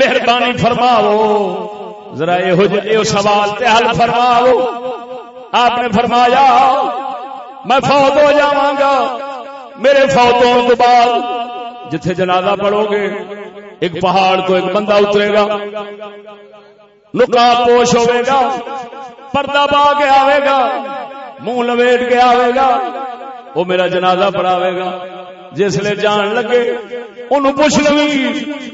مہربانی فرماو ذرا یہ سوال تے حل فرماو آپ نے فرمایا، میں فوت ہو جاواں گا۔ میرے فوت ہونے کے بعد جتھے جنازہ پڑھو گے، ایک پہاڑ کو ایک بندہ اترے گا نکا پوش ہوئے گا، پردہ پا کے آئے گا، منہ لویٹ کے آئے گا، وہ میرا جنازہ پڑھاوے گا۔ جس لیے جان لگے، انہوں پوچھ لوں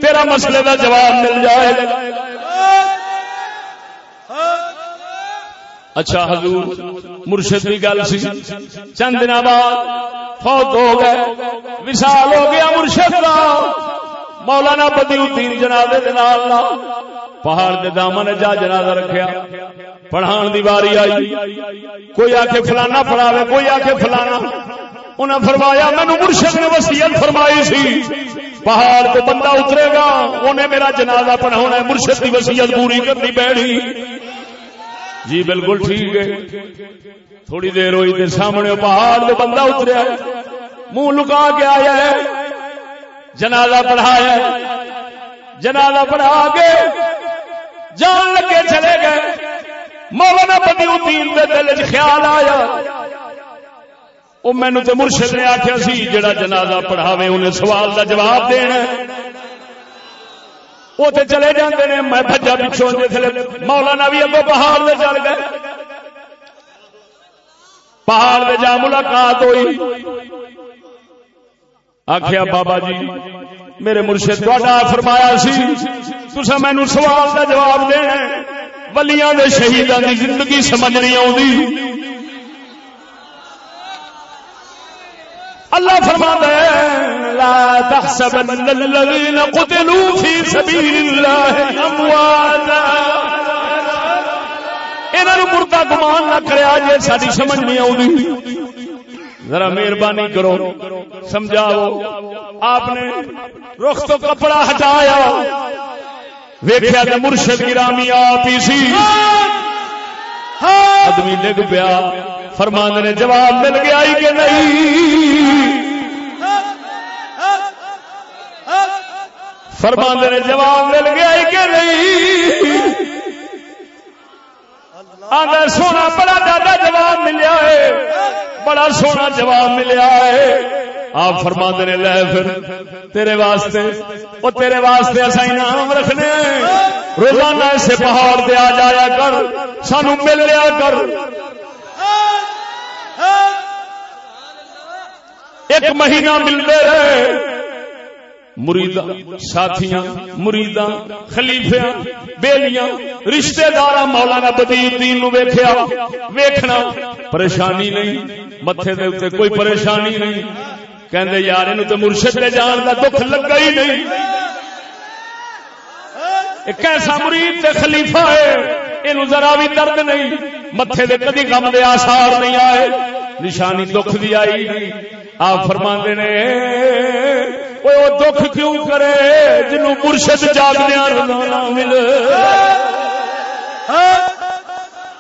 تیرا مسئلے کا جواب مل جائے۔ گا اچھا حضور، مرشد کی گل سی۔ چند دن بعد فوت ہو گئے۔ وشال ہو گیا مرشد کا مولانا بدی الدین جنازے دے نال لا پہاڑ کے دامن جا جنازہ رکھیا۔ پڑھان دی باری آئی۔ کوئی آ کے فلانا پڑھاوے، کوئی آ کے فلانا۔ انہیں فرمایا، مینو مرشد نے وسیعت فرمائی سی۔ پہاڑ کو بندہ اترے گا انہیں میرا جنازہ پڑھانا مرشد کی وسیعت پوری کرنی پڑی جی بالکل ٹھیک ہے۔ تھوڑی دیر ہوئی تھی سامنے پہاڑ تو بندہ اتریا منہ لکا کے آیا ہے۔ جنازہ پڑھایا جنازہ پڑھا کے جان لگے چلے گئے۔ مولانا بدی الدین دے دل چ خیال آیا۔ وہ مینو تو مرشد نے آخیا سی جڑا جنازہ پڑھاوے انہیں سوال کا جواب دینا وہ تو چلے جاتے ہیں میں بجا پچھوں مولانا بھی اگو پہاڑ میں چل گئے۔ پہاڑ میں جا ملاقات ہوئی۔ آخیا بابا جی میرے مرشد تھوڑا فرمایا سی تسا مینو سوال کا جواب دینا ولیاں دے شہیدان کی زندگی سمجھ نہیں آتی اللہ فرما لا تحسبن الذين قتلوا في سبيل الله امواتا۔ انہاں مردہ گمان نہ کریا جے ساری سمجھ نہیں آوندی۔ ذرا مہربانی کرو سمجھاؤ آپ نے رخ تو کپڑا ہٹایا۔ ویخیا تو مرشد گرامی آپ ہی سی۔ آدمی ڈگ پیا۔ فرمان نے جواب مل گیا کہ نہیں؟ فرمان نے جواب مل گیا کہ نہیں؟ آدھا سونا، بڑا دادا جواب ملیا ہے۔ بڑا سونا جواب ملیا ہے۔ آپ فرما نے، لے پھر، تیرے واسطے وہ تیرے واسطے اصا انعام رکھنے روزانہ ایسے پہاڑ پہ آ جایا کر، سانو مل لیا کر۔ ایک مہینہ ملتے رہے۔ مرید ساتھیاں مرید خلیفیا بیلیاں رشتے دار مولانا بدی الدین نو ویخیا ویخنا پریشانی نہیں متے دے کوئی پریشانی نہیں کہ یار یہ تو مرشد لے جان کا دکھ لگا ہی نہیں۔ ایک ایسا مرید تے خلیفہ ہے یہ ذرا بھی درد نہیں متے دے کدی غم دے آسار نہیں آئے، نشانی دکھ دی آئی۔ نہیں آپ فرما نے وہ دکھ کیوں کرے جنوں مرشد جاگنے مل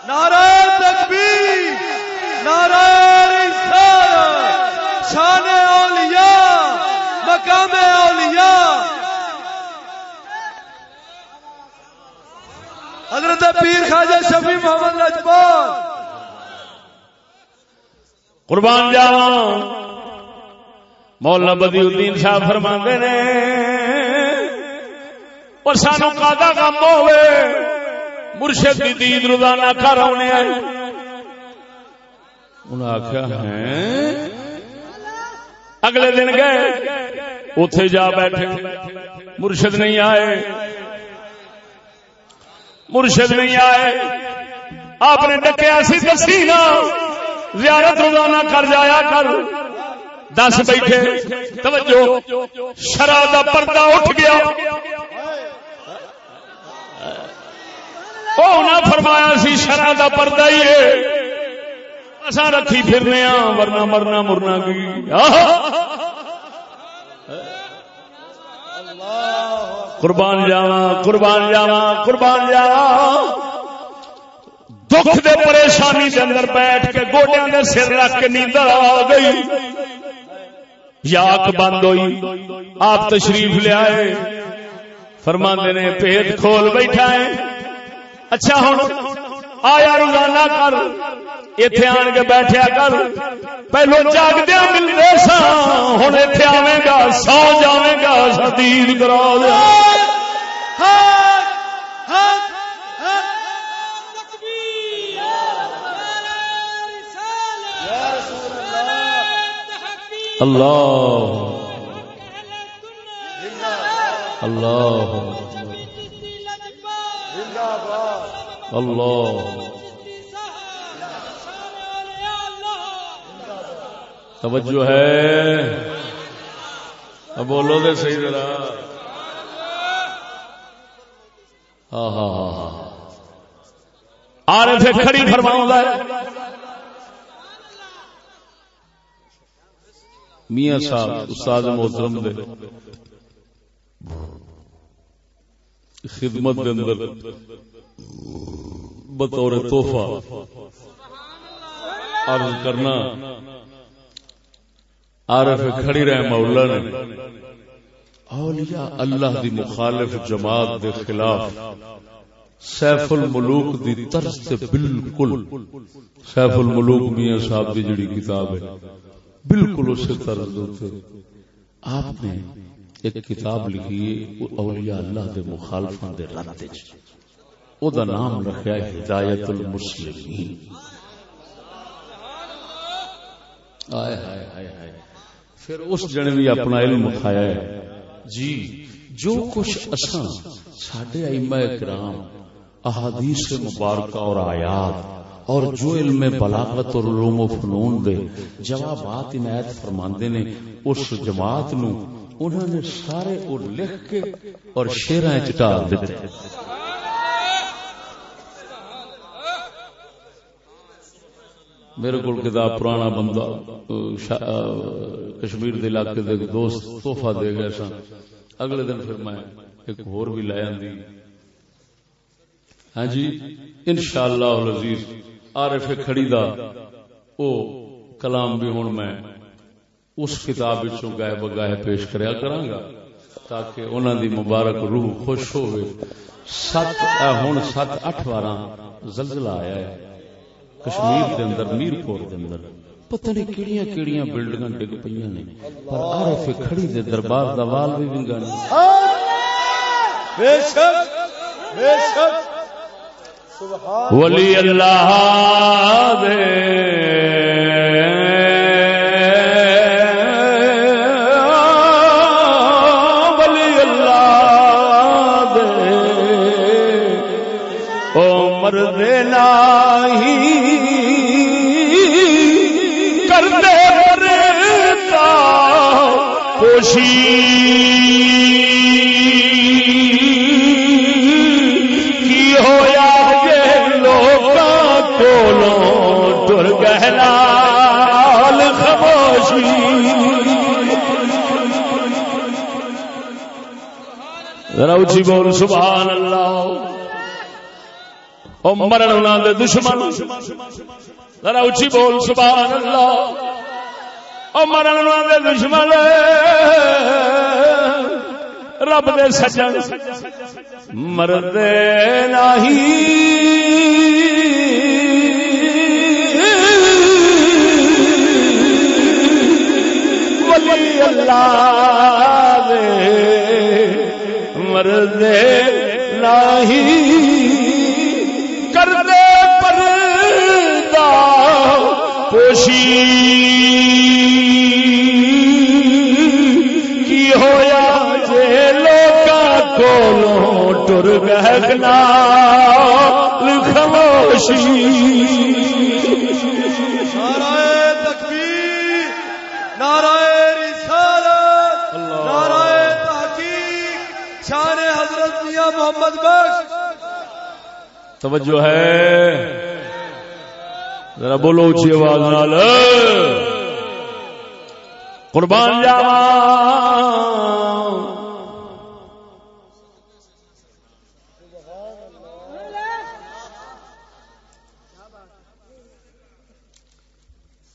نعرہ تکبیر نعرہ رسالت شان اولیاء مقام اولیاء حضرت پیر خواجہ شفیع محمد لجپال قربان جاواں مولانا بدی الدین صاحب فرما نے، اور سانو کا کام ہوئے، مرشد کی دید روزانہ گھر آنے آئے. انہیں آخیا ہے ہاں؟ اگلے دن گئے اتے جا بیٹھے، مرشد نہیں آئے۔ مرشد نہیں آئے۔ آپ نے ڈکیا سی دسی نا زیارت روزانہ کر جایا کر۔ دس بیٹھے، توجہ شراب کا پردہ اٹھ گیا۔ فرمایا سی شرح کا پردہ ہی ہے۔ اصا رکھی پھرنے ہاں ورنہ مرنا مرنا کی۔ قربان جاوا قربان جاوا قربان جاوا دکھ دے پریشانی کے اندر بیٹھ کے گوڈیا نے سر رکھ کے نیندر آ گئی۔ یاک بند ہوئی، آپ تشریف لیا فرما نے پیٹ کھول بیٹھا ہے۔ اچھا ہوں آیا روزانہ کر اتے آن کے بیٹھیا کر۔ پہلو جاگدیا ملتے سا ہوں اتے آئے گا سو جائے گا سدید کرا اللہ اللہ اللہ توجہ ہے اب بولو دے صحیح ذرا۔ ہاں ہاں ہاں ہاں آ رہے تھے کھڑی فرماؤں گا میاں صاحب، استاد محترم دے۔ خدمت دے اندر بطور تحفہ عرض کرنا، عارف کھڑی رہے مولا نے۔ اولیاء اللہ دی مخالف جماعت دے خلاف سیف الملوک دی طرز تے بالکل سیف الملوک میاں صاحب دی جڑی کتاب ہے۔ بالکل اسی طرز آپ نے ایک کتاب لکھی اولیاء اللہ دے مخالفاں دے رد وچ۔ او دا نام رکھیا ہے ہدایت المسلمین آئے ہائے ہائے ہائے پھر اس جنے بھی اپنا علم مکھایا ہے۔ جی جو کچھ اساں ساڈے ائمہ کرام، احادیث مبارکہ اور آیات اور جو علم بلاغت اور علوم و فنون دے جوابات عنایت فرماندے نے، اس جماعت نو انہوں نے سارے او لکھ کے اور شیراں وچ ڈال دتے میرے کو کتاب پرانا بندہ کشمیر دے علاقے دے دوست توحفہ دے گئے سن۔ اگلے دن پھر میں ایک ہور بھی لے آندی۔ ہاں جی انشاءاللہ العزیز۔ عارف کھڑی دا او کلام بھی ہن میں اس کتاب وچوں گائے بگائے پیش کریا کراں گا تاکہ انہاں دی مبارک روح خوش ہوئے سات ہن سات، اٹھ واراں زلزلہ آیا ہے کشمیر دے اندر میر پور دے اندر۔ پتہ نہیں کیڑیاں کیڑیاں بلڈنگاں ڈگ پئیاں نے، پر عارف کھڑی دے دربار دا وال بھی ونگا نہیں۔ بے شک! بے شک! ولی اللہ دے۔ ذرا اچھی بول، سبحان اللہ۔ مرن انہوں دے دشمن۔ ذرا اچھی بول، سبحان اللہ۔ او مرن انہوں دے دشمن۔ رب دے سجن۔ مرد نہیں ولی اللہ۔ مرد نہیں کر دے پردہ پوشی کی ہویا جے لوکا کولوں ٹر گہنا خاموشی میاں توجہ ہے۔ ذرا بولو اچھی آواز نال۔ قربان جاوا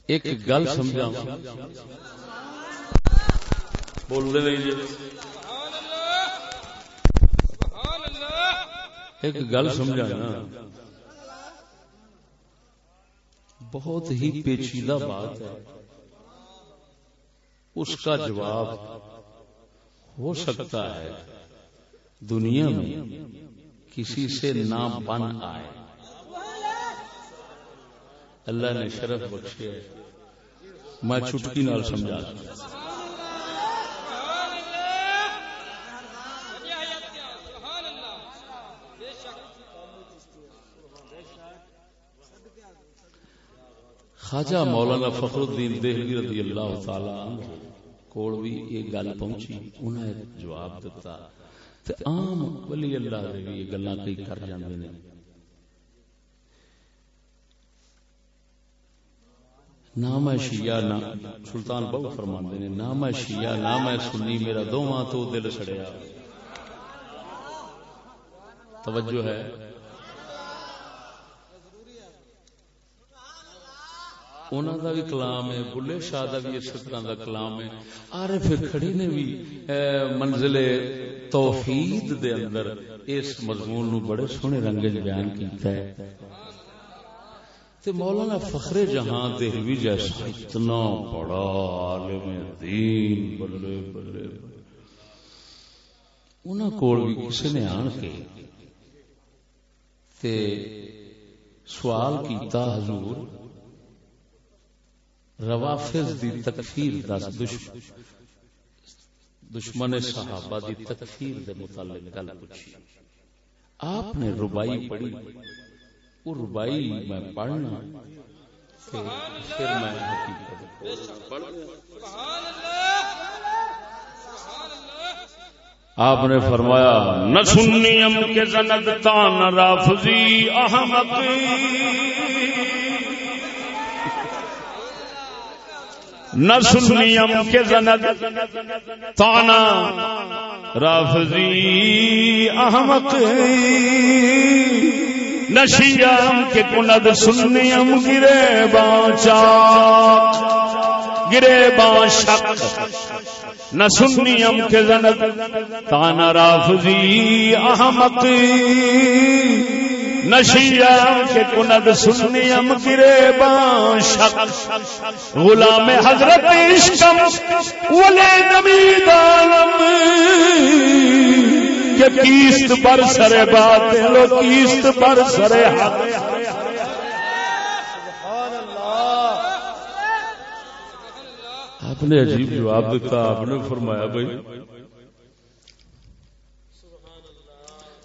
ایک گل سمجھا بول دے نہیں جی ایک گل سمجھا بہت ہی پیچیدہ بات ہے۔ اس کا جواب ہو سکتا ہے دنیا میں کسی سے نہ بن آئے۔ اللہ نے شرف بخشے میں چٹکی نال سمجھا۔ خواجہ مولانا فخر الدین دہلی رضی اللہ تعالی عنہ کوڑ بھی یہ گل پہنچی انہیں ایک جواب دیتا تے عام ولی اللہ دے بھی یہ گلاں کئی کر جاندے نے۔ نام شیعہ نہ سلطان بہو فرماندے نے نام شیعہ نام سنی میرا دوواں تو دل سڑیا۔ توجہ ہے۔ انہوں کا بھی کلام ہے بلے شاہ کا بھی اس طرح کا کلام ہے آر پھر کھڑی نے بھی منزل توحید دے اندر اس مضمون نو بڑے سونے رنگ بیان کیتا ہے تے مولانا فخر جہاں دہلوی جیسا اتنا بڑا عالم دین بلے بلے انہاں کول بھی کسی نے آن کے تے سوال کیتا حضور روافظ دی تکفیر دس دشمن صحابہ دی تکفیر دے متعلق گل پوچھی۔ آپ نے ربائی پڑھی۔ وہ ربائی میں پڑھنا پھر میں آپ نے فرمایا، نہ سنیم کے زند تان رافضی احمقی۔ نہ سنیم کے زند۔ تانا۔ رافضی احمق نہ شیام کے کند سنیم گرے بانچا گرے بانشک نہ سنیم کے زند۔ تانا رافضی احمق نشیام کے کند سنیم گرے بانشک غلام حضرت عشقم ولے نبی دالم کہ کیست پر سر باطل و کیست پر سر حق۔ آپ نے عجیب جواب دیتا، آپ نے فرمایا بھائی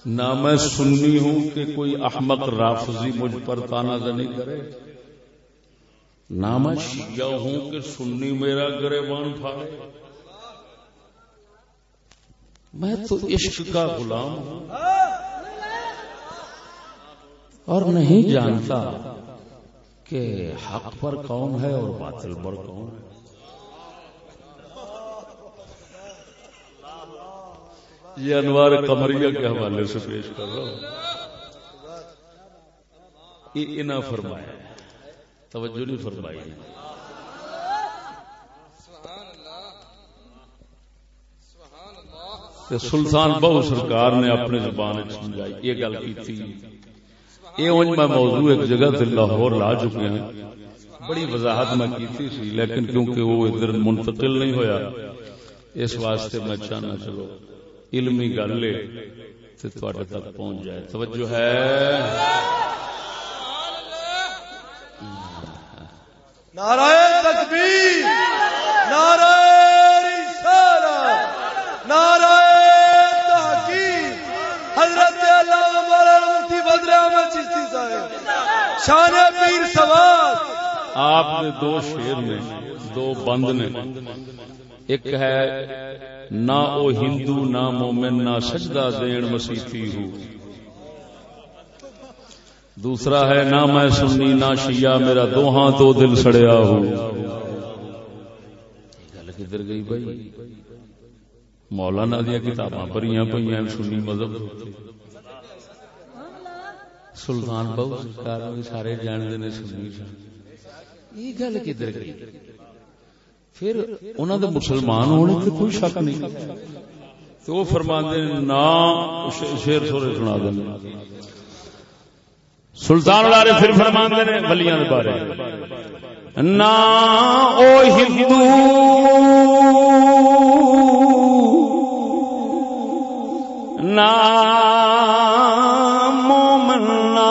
نہ میں سننی ہوں کہ کوئی احمق رافضی مجھ پر تانا زنی کرے، نہ میں شیعہ ہوں کہ سننی میرا گریبان پھاڑے میں تو عشق کا غلام ہوں۔ اور نہیں جانتا کہ حق پر کون ہے اور باطل پر کون ہے۔ یہ انوار قمریہ کے حوالے سے پیش کر رہا ہوں۔ یہ فرمایا توجہ نہیں فرمائی۔ سلطان بہو سرکار نے اپنے زبان سمجھائی، یہ گل کی یہ میں موضوع ایک جگہ سے لاہور لا چکے ہیں۔ بڑی وضاحت میں کی سی، لیکن کیونکہ وہ ادھر منتقل نہیں ہویا، اس واسطے میں چاہنا چلو علمی گل لے تک پہنچ جائے۔ توجہ ہے۔ نعرہ تکبیر نعرہ رسالہ نعرہ تحقیق۔ حضرت علامہ مولانا مفتی بدر احمد چشتی صاحب۔ شان پیر آپ نے دو شیر میں دو بند نے۔ ایک ہے، نہ او ہندو، نہ مومن، نہ سجدہ دین مسیحی ہوں دوسرا ہے، نہ میں سنی، نہ شیعہ، میرا دو ہاں تو دل سڑیا ہوں گل کدھر گئی بھائی؟ مولانا دیا کتاباں پڑھیاں پہ سنی مذہب۔ سلطان بہو سرکار سارے جانتے نے سنی۔ یہ گل کدھر گئی؟ پھر انہوں دے مسلمان ہونے تے کوئی شک نہیں۔ تو وہ فرما دے نا شیر سورے سنا دیں۔ سلطان والے پھر فرما دے ولیاں دے بارے۔ نا، او ہندو، نا، مومن، نا،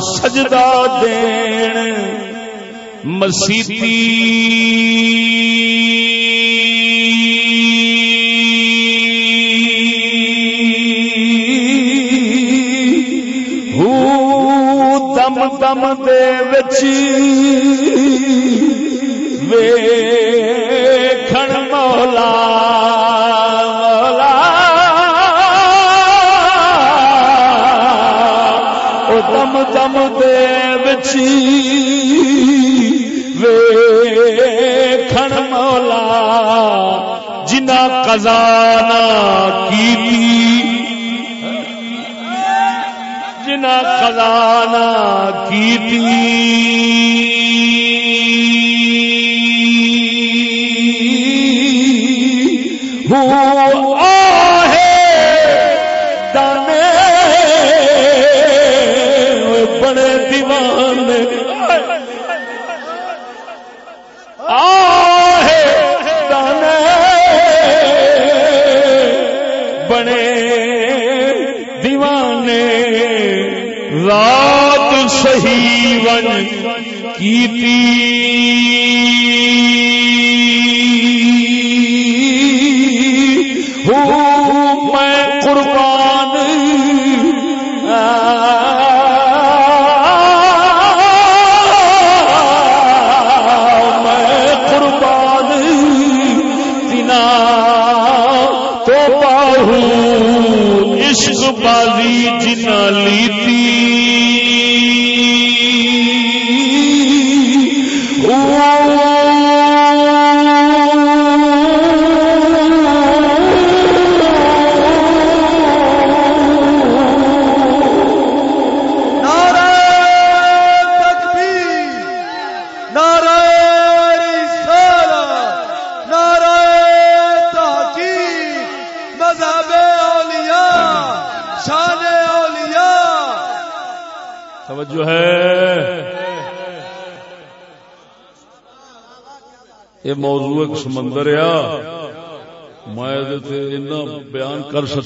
سجدہ دین۔ مسیتی. دم دم دے بچی وے کھڑ مولا خزانہ کیتی۔ جنا خزانہ کیتی۔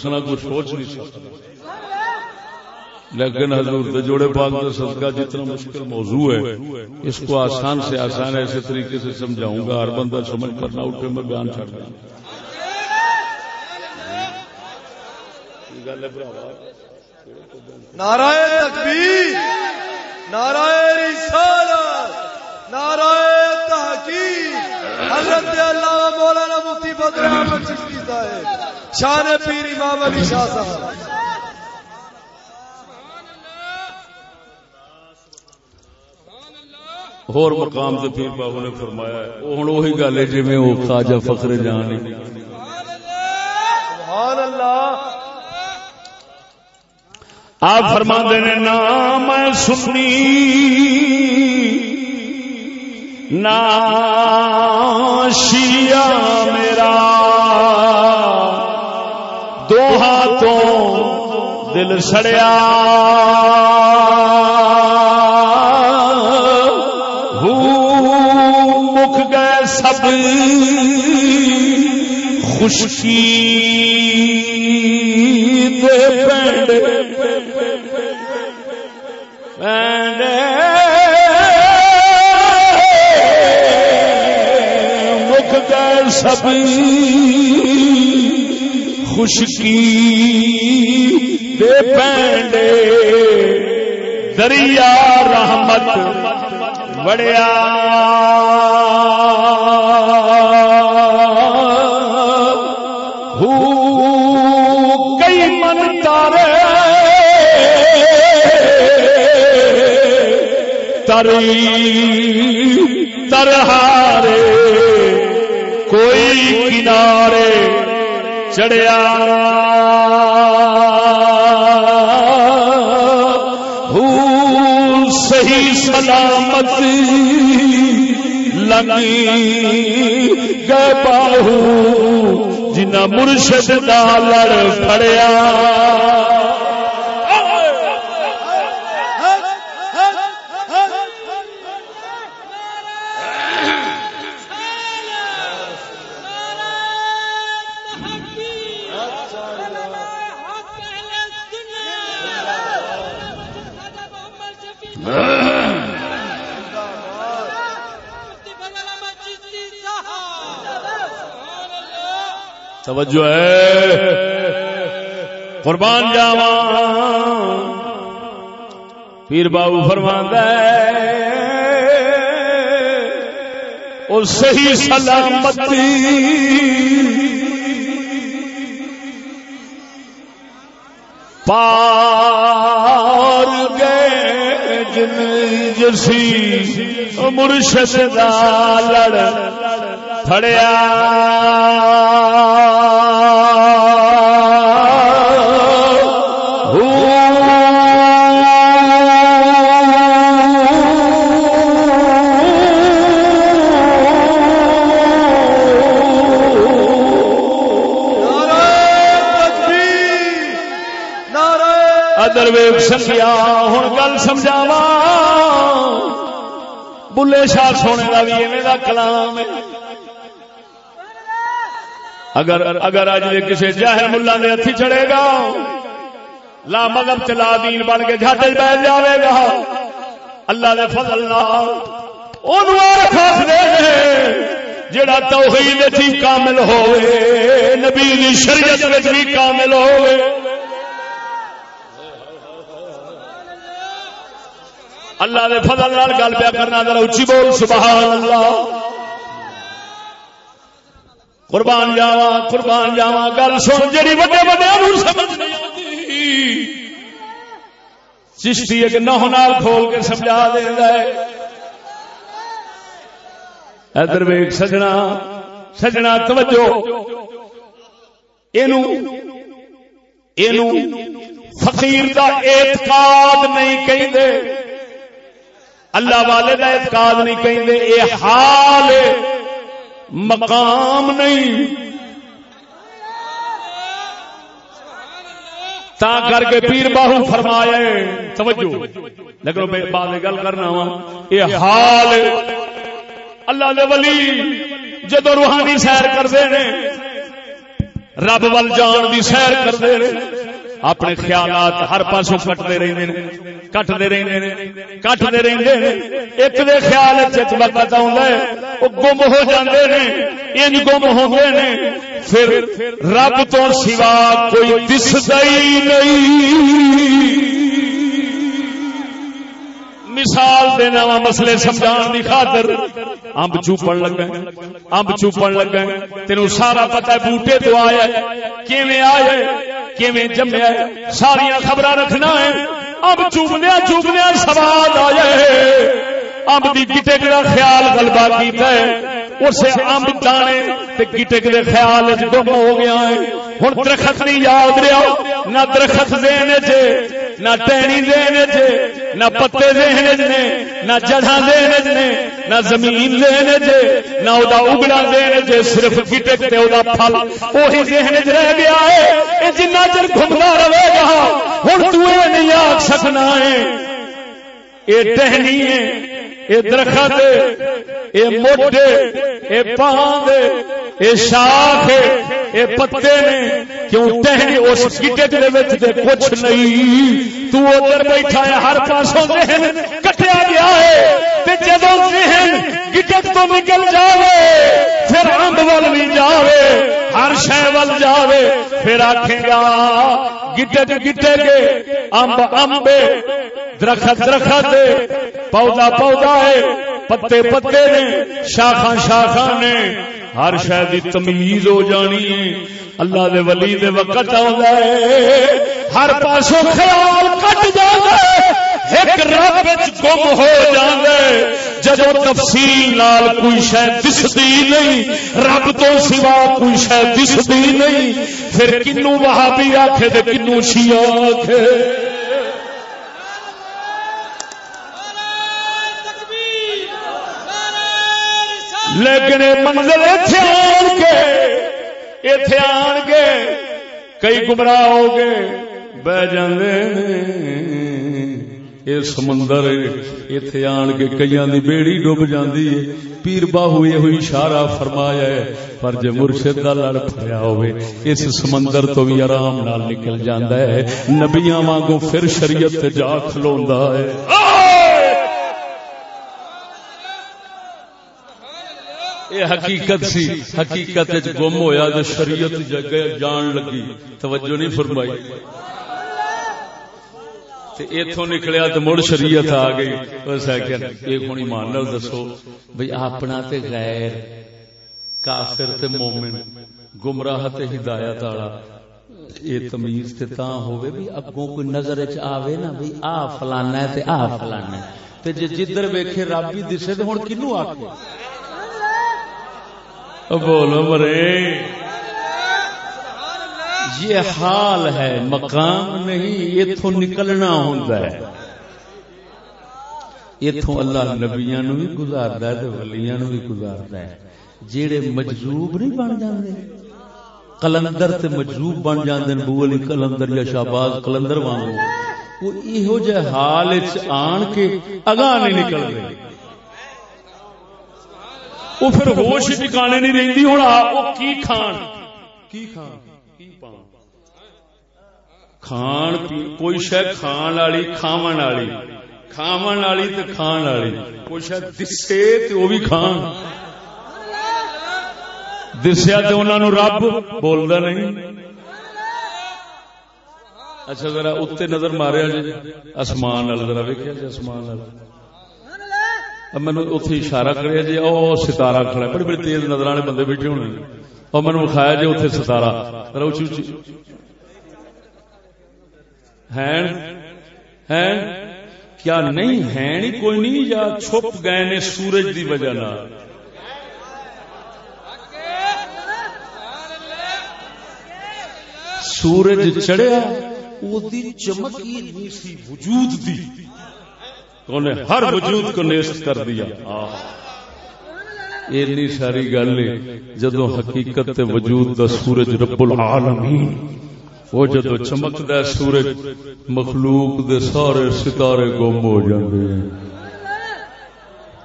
بیان کر سکنا کوئی سوچ نہیں سکتا۔ لیکن حضور دے جوڑے پاک کا صدقہ جتنا مشکل موضوع ہے، اس کو آسان سے آسان ایسے طریقے سے سمجھاؤں گا۔ ہر بندہ سمجھ کرنا اٹھے میں بیان چھڑ دوں نعرہ تکبیر، نعرہ رسالت، نعرہ تحقیق۔ حضرت اللہ مولانا مفتی بدر احمد چشتی صاحب۔ شان پیر امام علی شاہ صاحب۔ اور مقام سے پیر بابو نے فرمایا ہوں وہی گل ہے جی وہ خواجہ فخر جان سبحان اللہ۔ آپ فرما نے نام سنی نا شیعہ میرا۔ دو ہاتھوں دل سڑیا۔ مک گئے سب خوشی دے مکھ گئے سب خشکی دے پینڈے دریا رحمت بڑیا ترہارے کوئی چڑیا صحیح سلامت لگی۔ گئے باہو جنا مرشد لڑ پڑیا توجہ ہے۔ قربان جاوا پیر بابو فرماندہ اور صحیح سلامتی۔ پار گئے جن جسی مرشد لڑ پھڑیا سنگیا ہوں گل سمجھاوا بلے شاہ سونے کا بھی ایویں کلام ہے۔ اگر اگر اج کسی جاہر ملا نے ہاتھی چڑھے گا، لا مذہب چلا دین بن کے جھٹ بہ جائے گا۔ اللہ نے فضل نال خاص دے جڑا توحید وچ کامل ہوئے نبی دی شریعت وچ بھی کامل ہوئے اللہ نے فضل لال گل پیا کرنا، ذرا اچھی بول سبحان اللہ قربان جاوا قربان جاوا گل سن جی وڈے وڈے نو سمجھ چشتی ایک نہ نال کھول کے سمجھا دینا ادھر ویگ سجنا سجنا، توجہ۔ اینو اینو فقیر کا اعتقاد نہیں کہیں اللہ والے کا اعتقاد نہیں کہیں یہ حال مقام نہیں۔ تا کر کے پیر باہو فرمایا توجہ۔ لیکن بعد گل کرنا وا۔ یہ حال اللہ دے ولی جدو روحانی سیر کرتے ہیں رب ول جان دی سیر کرتے ہیں اپنے خیالات ہر پاسوں کٹتے رہتے ہیں کٹتے رہتے کٹتے رہتے ہیں ایک دے خیال چک وقت وہ گم ہو جاتے ہیں ان گم ہوتے ہیں پھر رب تو سوا کوئی دستا ہی نہیں۔ مثال دینا وا مسلے سمجھا کی خاطر۔ امب چوپن لگا امب چوپن لگا تین سارا پتا بوٹے تو آیا کیویں آیا کیویں جمیا ساریا خبر رکھنا ہے۔ اب چوبدیا چوبدیا سواد آیا امب کی گٹک کا خیال گلبا کیتا ہے۔ اسے امب دانے گٹک کے خیال گم ہو گیا ہے۔ ہوں درخت نہیں یاد رہا نہ درخت دین چ نہ ٹہنی دین چ نہ پتے دین نے، نہ جڑا دین نے، نہ زمین دین چ نہ او دا اگڑا دین چ صرف گٹک تے او دا پھل۔ وہی ذہن چ رہ گیا ہے، اے جنہ چر گھومتا رہے گا ہوں تو اے نہیں آخ سکنا ہے۔ یہ ٹہنی ہے یہ درخت یہ موٹے یہ پان یہ شاخ یہ پتے نے، کیوں ٹہنی اس گٹٹ دے وچ گٹک کچھ نہیں؟ تو ادھر بیٹھا ہے، ہر پاسوں ذہن کٹیا گیا ہے۔ جب ذہن گٹک تو نکل جاوے، پھر امب ول بھی جاوے، ہر شہ ول جاوے۔ پھر آخے گا گٹک گٹے گے امب امبے درخت درخت پودا پودا ہے، پتے پتے نے شاخا شاخا نے۔ ہر شاید تمیز ہو جانی ہے۔ اللہ دے ولی دے وقت آ ہر پاسوں خیال کٹ جائے ایک رب گم ہو جائے جب تفصیل نال کوئی شاید دستی نہیں، رب تو سوا کوئی شاید دستی نہیں۔ پھر کنو وہاں بھی آخے کنو شیا آخے لیکن منزل اتے آن کے اتے آن کے کئی گمراہ ہو گئے، بہ جاندے یہ سمندر اتے آن کے کئی دی بیڑی ڈب جاندی ہے۔ پیر باہو یہ ہوئی اشارہ فرمایا ہے، پر جے مرشد دا لڑ پھریا ہوئے، اس سمندر تو بھی آرام نال نکل جاندا ہے۔ نبیاں وانگو پھر شریعت تے جا کھلوندا ہے۔ یہ حقیقت سی، حقیقت گم ہویا تو شریعت جگہ جان لگی۔ توجہ نہیں فرمائی۔ اتوں نکلیا تو مڑ شریعت آ گئی۔ یہ ہوں ایمان نال دسو بھائی اپنا تے غیر کافر تے مومن، گمراہ تے ہدایت والا یہ تمیز تے تاں ہوے بھی اگوں کوئی نظر چ آوے نا بھئی آ فلانا ہے تے آ فلانا ہے۔ تے جے جدھر ویکھے رب ہی دسے تے ہن کینو آکھے؟ بولو مرے۔ یہ حال ہے، مقام نہیں اتو نکلنا ہوتا ہے۔ اتو اللہ نبیا نو بھی گزارتا ہے ولیاں نو بھی گزارتا ہے۔ جیڑے مجذوب نہیں بن جاندے کلندر تے مجذوب بن جاندے بو علی کلندر یا شہباز کلندر وانگو۔ وہ ایہو جے حال وچ آن کے اگاں نہیں نکل رہے وہ پھر ہوش ٹکانے نہیں رہتی ہوں کی کھان؟ کی کھان؟ کھان کوئی شہ کھان والی کھاون والی۔ کھاون والی تو کھان والی۔ کوئی شہ دسے تو وہ بھی کھان۔ دسیا تو انہوں رب بولتا نہیں۔ اچھا ذرا اتنے نظر ماریا جی۔ آسمان والا ذرا ویکیا جی آسمان مینو اتنے اشارہ کرے جی وہ ستارہ کھڑا بڑی بڑی تیز نظر والے بندے بیٹھے ہونے اور مینو وکھایا جی اتنے ستارہ۔ اچھی اچھی ہے کیا نہیں ہے نہیں کوئی نہیں، یا چھپ گئے نے سورج دی وجہ نہ سورج چڑھیا وہ چمک ہی نہیں سی، وجود دی۔ انہیں ہر وجود کو نیست کر دیا۔ اینی ساری گل جدو حقیقت وجود دا سورج رب العالمین، وہ جدو چمکتا سورج، مخلوق دے سارے ستارے گم ہو جاندے ہیں۔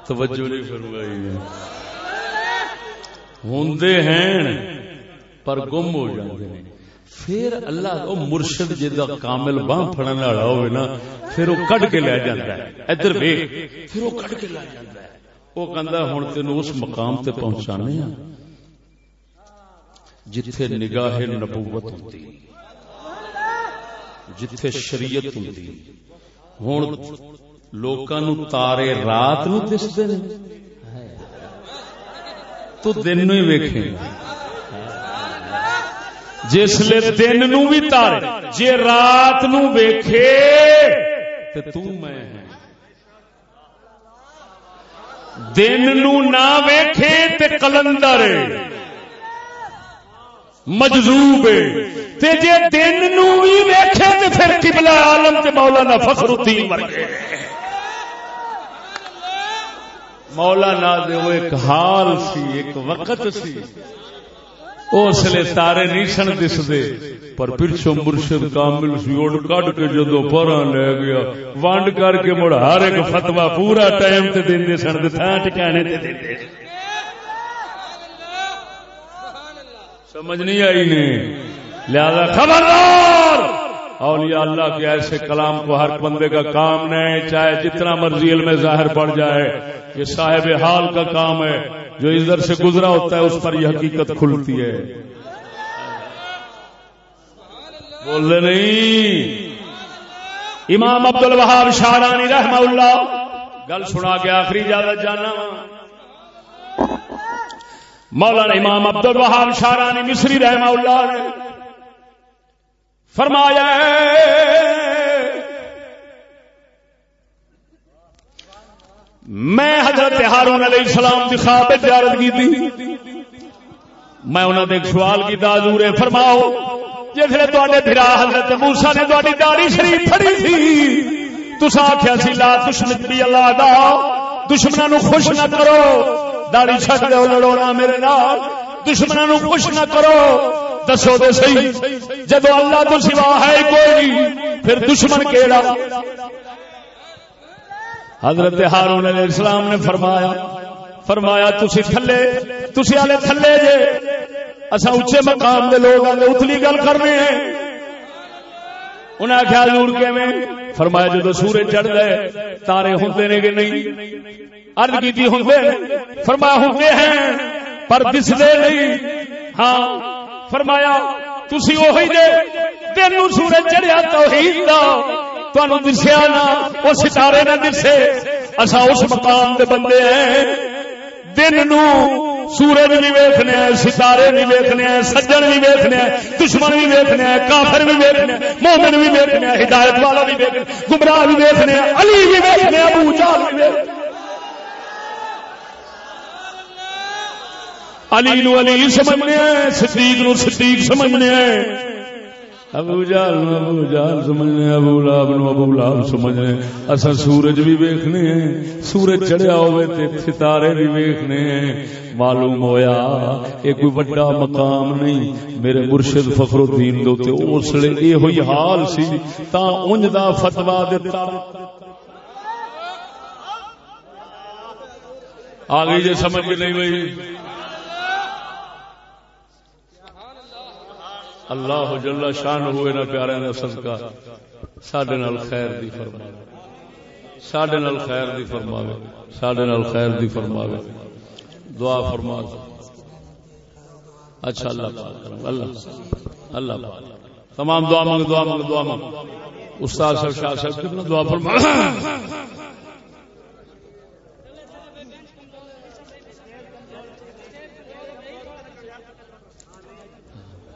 توجہ نہیں فرمائی ہوندے ہیں پر گم ہو جاندے ہیں۔ پھر اللہ او مرشد جدا کامل باہ پھڑن والا ہوے نا، پھر وہ کڈ کے لے جاندا ہے۔ ادھر ویکھ۔ پھر وہ کڈ کے لے جاندا ہے۔ وہ کہندا ہن تینو اس مقام تے پہنچانے ہاں جتھے نگاہ نبوت ہوندی، جتھے شریعت ہوندی۔ ہن لوکاں نو تارے رات نو دسدے نے۔ تو دن نو ہی ویکھیں۔ جسل دن نو بھی تارے جی رات نو ویکھے تو میں دن نو نہ ویکھے تے کلندر مجذوب تے جے دن نو بھی ویکھے تے پھر قبلہ عالم تے مولانا فخر الدین ورگے مولانا دے وہ ایک حال سی، ایک وقت سی۔ اس لیے تارے نہیں سن دستے۔ پر پچھو مرشد کامل سی اڑ کٹ کے جدو پر لے گیا۔ ونڈ کر کے مڑ ہر ایک فتوا پورا ٹائم تے دے سن تھان ٹکانے تے دے۔ سمجھ نہیں آئی نے؟ لہذا خبردار! اولیاء اللہ کے ایسے کلام کو ہر بندے کا کام نہیں چاہے جتنا مرضی علم ظاہر پڑ جائے، یہ صاحب حال کا کام ہے۔ جو ادھر سے گزرا ہوتا ہے، اس پر یہ حقیقت کھلتی ہے۔ بول نہیں۔ امام عبد الوہاب شارانی رحمہ اللہ، گل سنا کے آخری اجازت جانا مولانا امام عبد الوہاب شارانی مصری رحمہ اللہ نے فرمایا میں حضرت ہارون علیہ السلام کی خواب زیارت کی تھی میں انہوں نے ایک سوال کیا حضور فرماؤ جس نے تے پھرا حضرت موسا نے تاری داڑی شریف پڑی تھی تسا آخیا سی، لا دشمن بھی اللہ دا دشمنوں نو خوش نہ کرو۔ داڑی چھٹ دو لڑونا میرے نال۔ دشمنوں خوش نہ کرو۔ دسو دے سی جدو اللہ تو سوا ہے کوئی پھر دشمن کیڑا؟ حضرت ہارون علیہ السلام نے فرمایا فرمایا، تسی تھلے، تسی والے تھلے جے. اسا اچے مقام دے لوگ آتے اتلی گل کرنے ہیں۔ انہیں آخیا نور کے میں فرمایا جدو سورج چڑھ گئے تارے ہوتے نے کہ نہیں؟ ارد کی جی, ہوتے فرمایا ہوتے ہیں، پر دستے نہیں. ہاں فرمایا، تسی وہی دے دن سورج چڑھیا دسیا نا وہ ستارے نہ دسے اصا اس مقام دے بندے ہیں دن نو سورج بھی ویخنے ستارے بھی ویخنے سجن بھی ویخنے دشمن بھی ویخنے کافر بھی ویخنے مومن بھی ویخنے ہدایت والا بھی ویخنے گمراہ بھی ویخنے علی بھی ویخنے ابو جال بھی علی نو علی سمجھنے صدیق نو صدیق سمجھنے ابو جال نو ابو جال سمجھنے، ابو لاب نو ابو لاب سمجھنے۔ اصا سورج بھی ویکھنے سورج چڑھیا ہوئے تے ستارے بھی ویکھنے معلوم ہویا یہ کوئی بڑا مقام نہیں۔ میرے مرشد فخر الدین دو تے اس لیے یہ ہوئی حال سی، تا انج دا فتوا دیتا آگئی جے جی، سمجھ نہیں ہوئی اللہ جل شان ہوئے نہ پیارے نے صدقہ۔ ساڈے نال خیر دی فرماوے۔ ساڈے نال خیر دی فرماوے۔ ساڈے نال خیر دی فرماوے۔ دعا فرما۔ اچھا اللہ پاک اللہ اللہ پاک۔ تمام دعا مانگ دعا مانگ دعا مانگ۔ استاد صاحب، شاہ صاحب، کتنا دعا فرما۔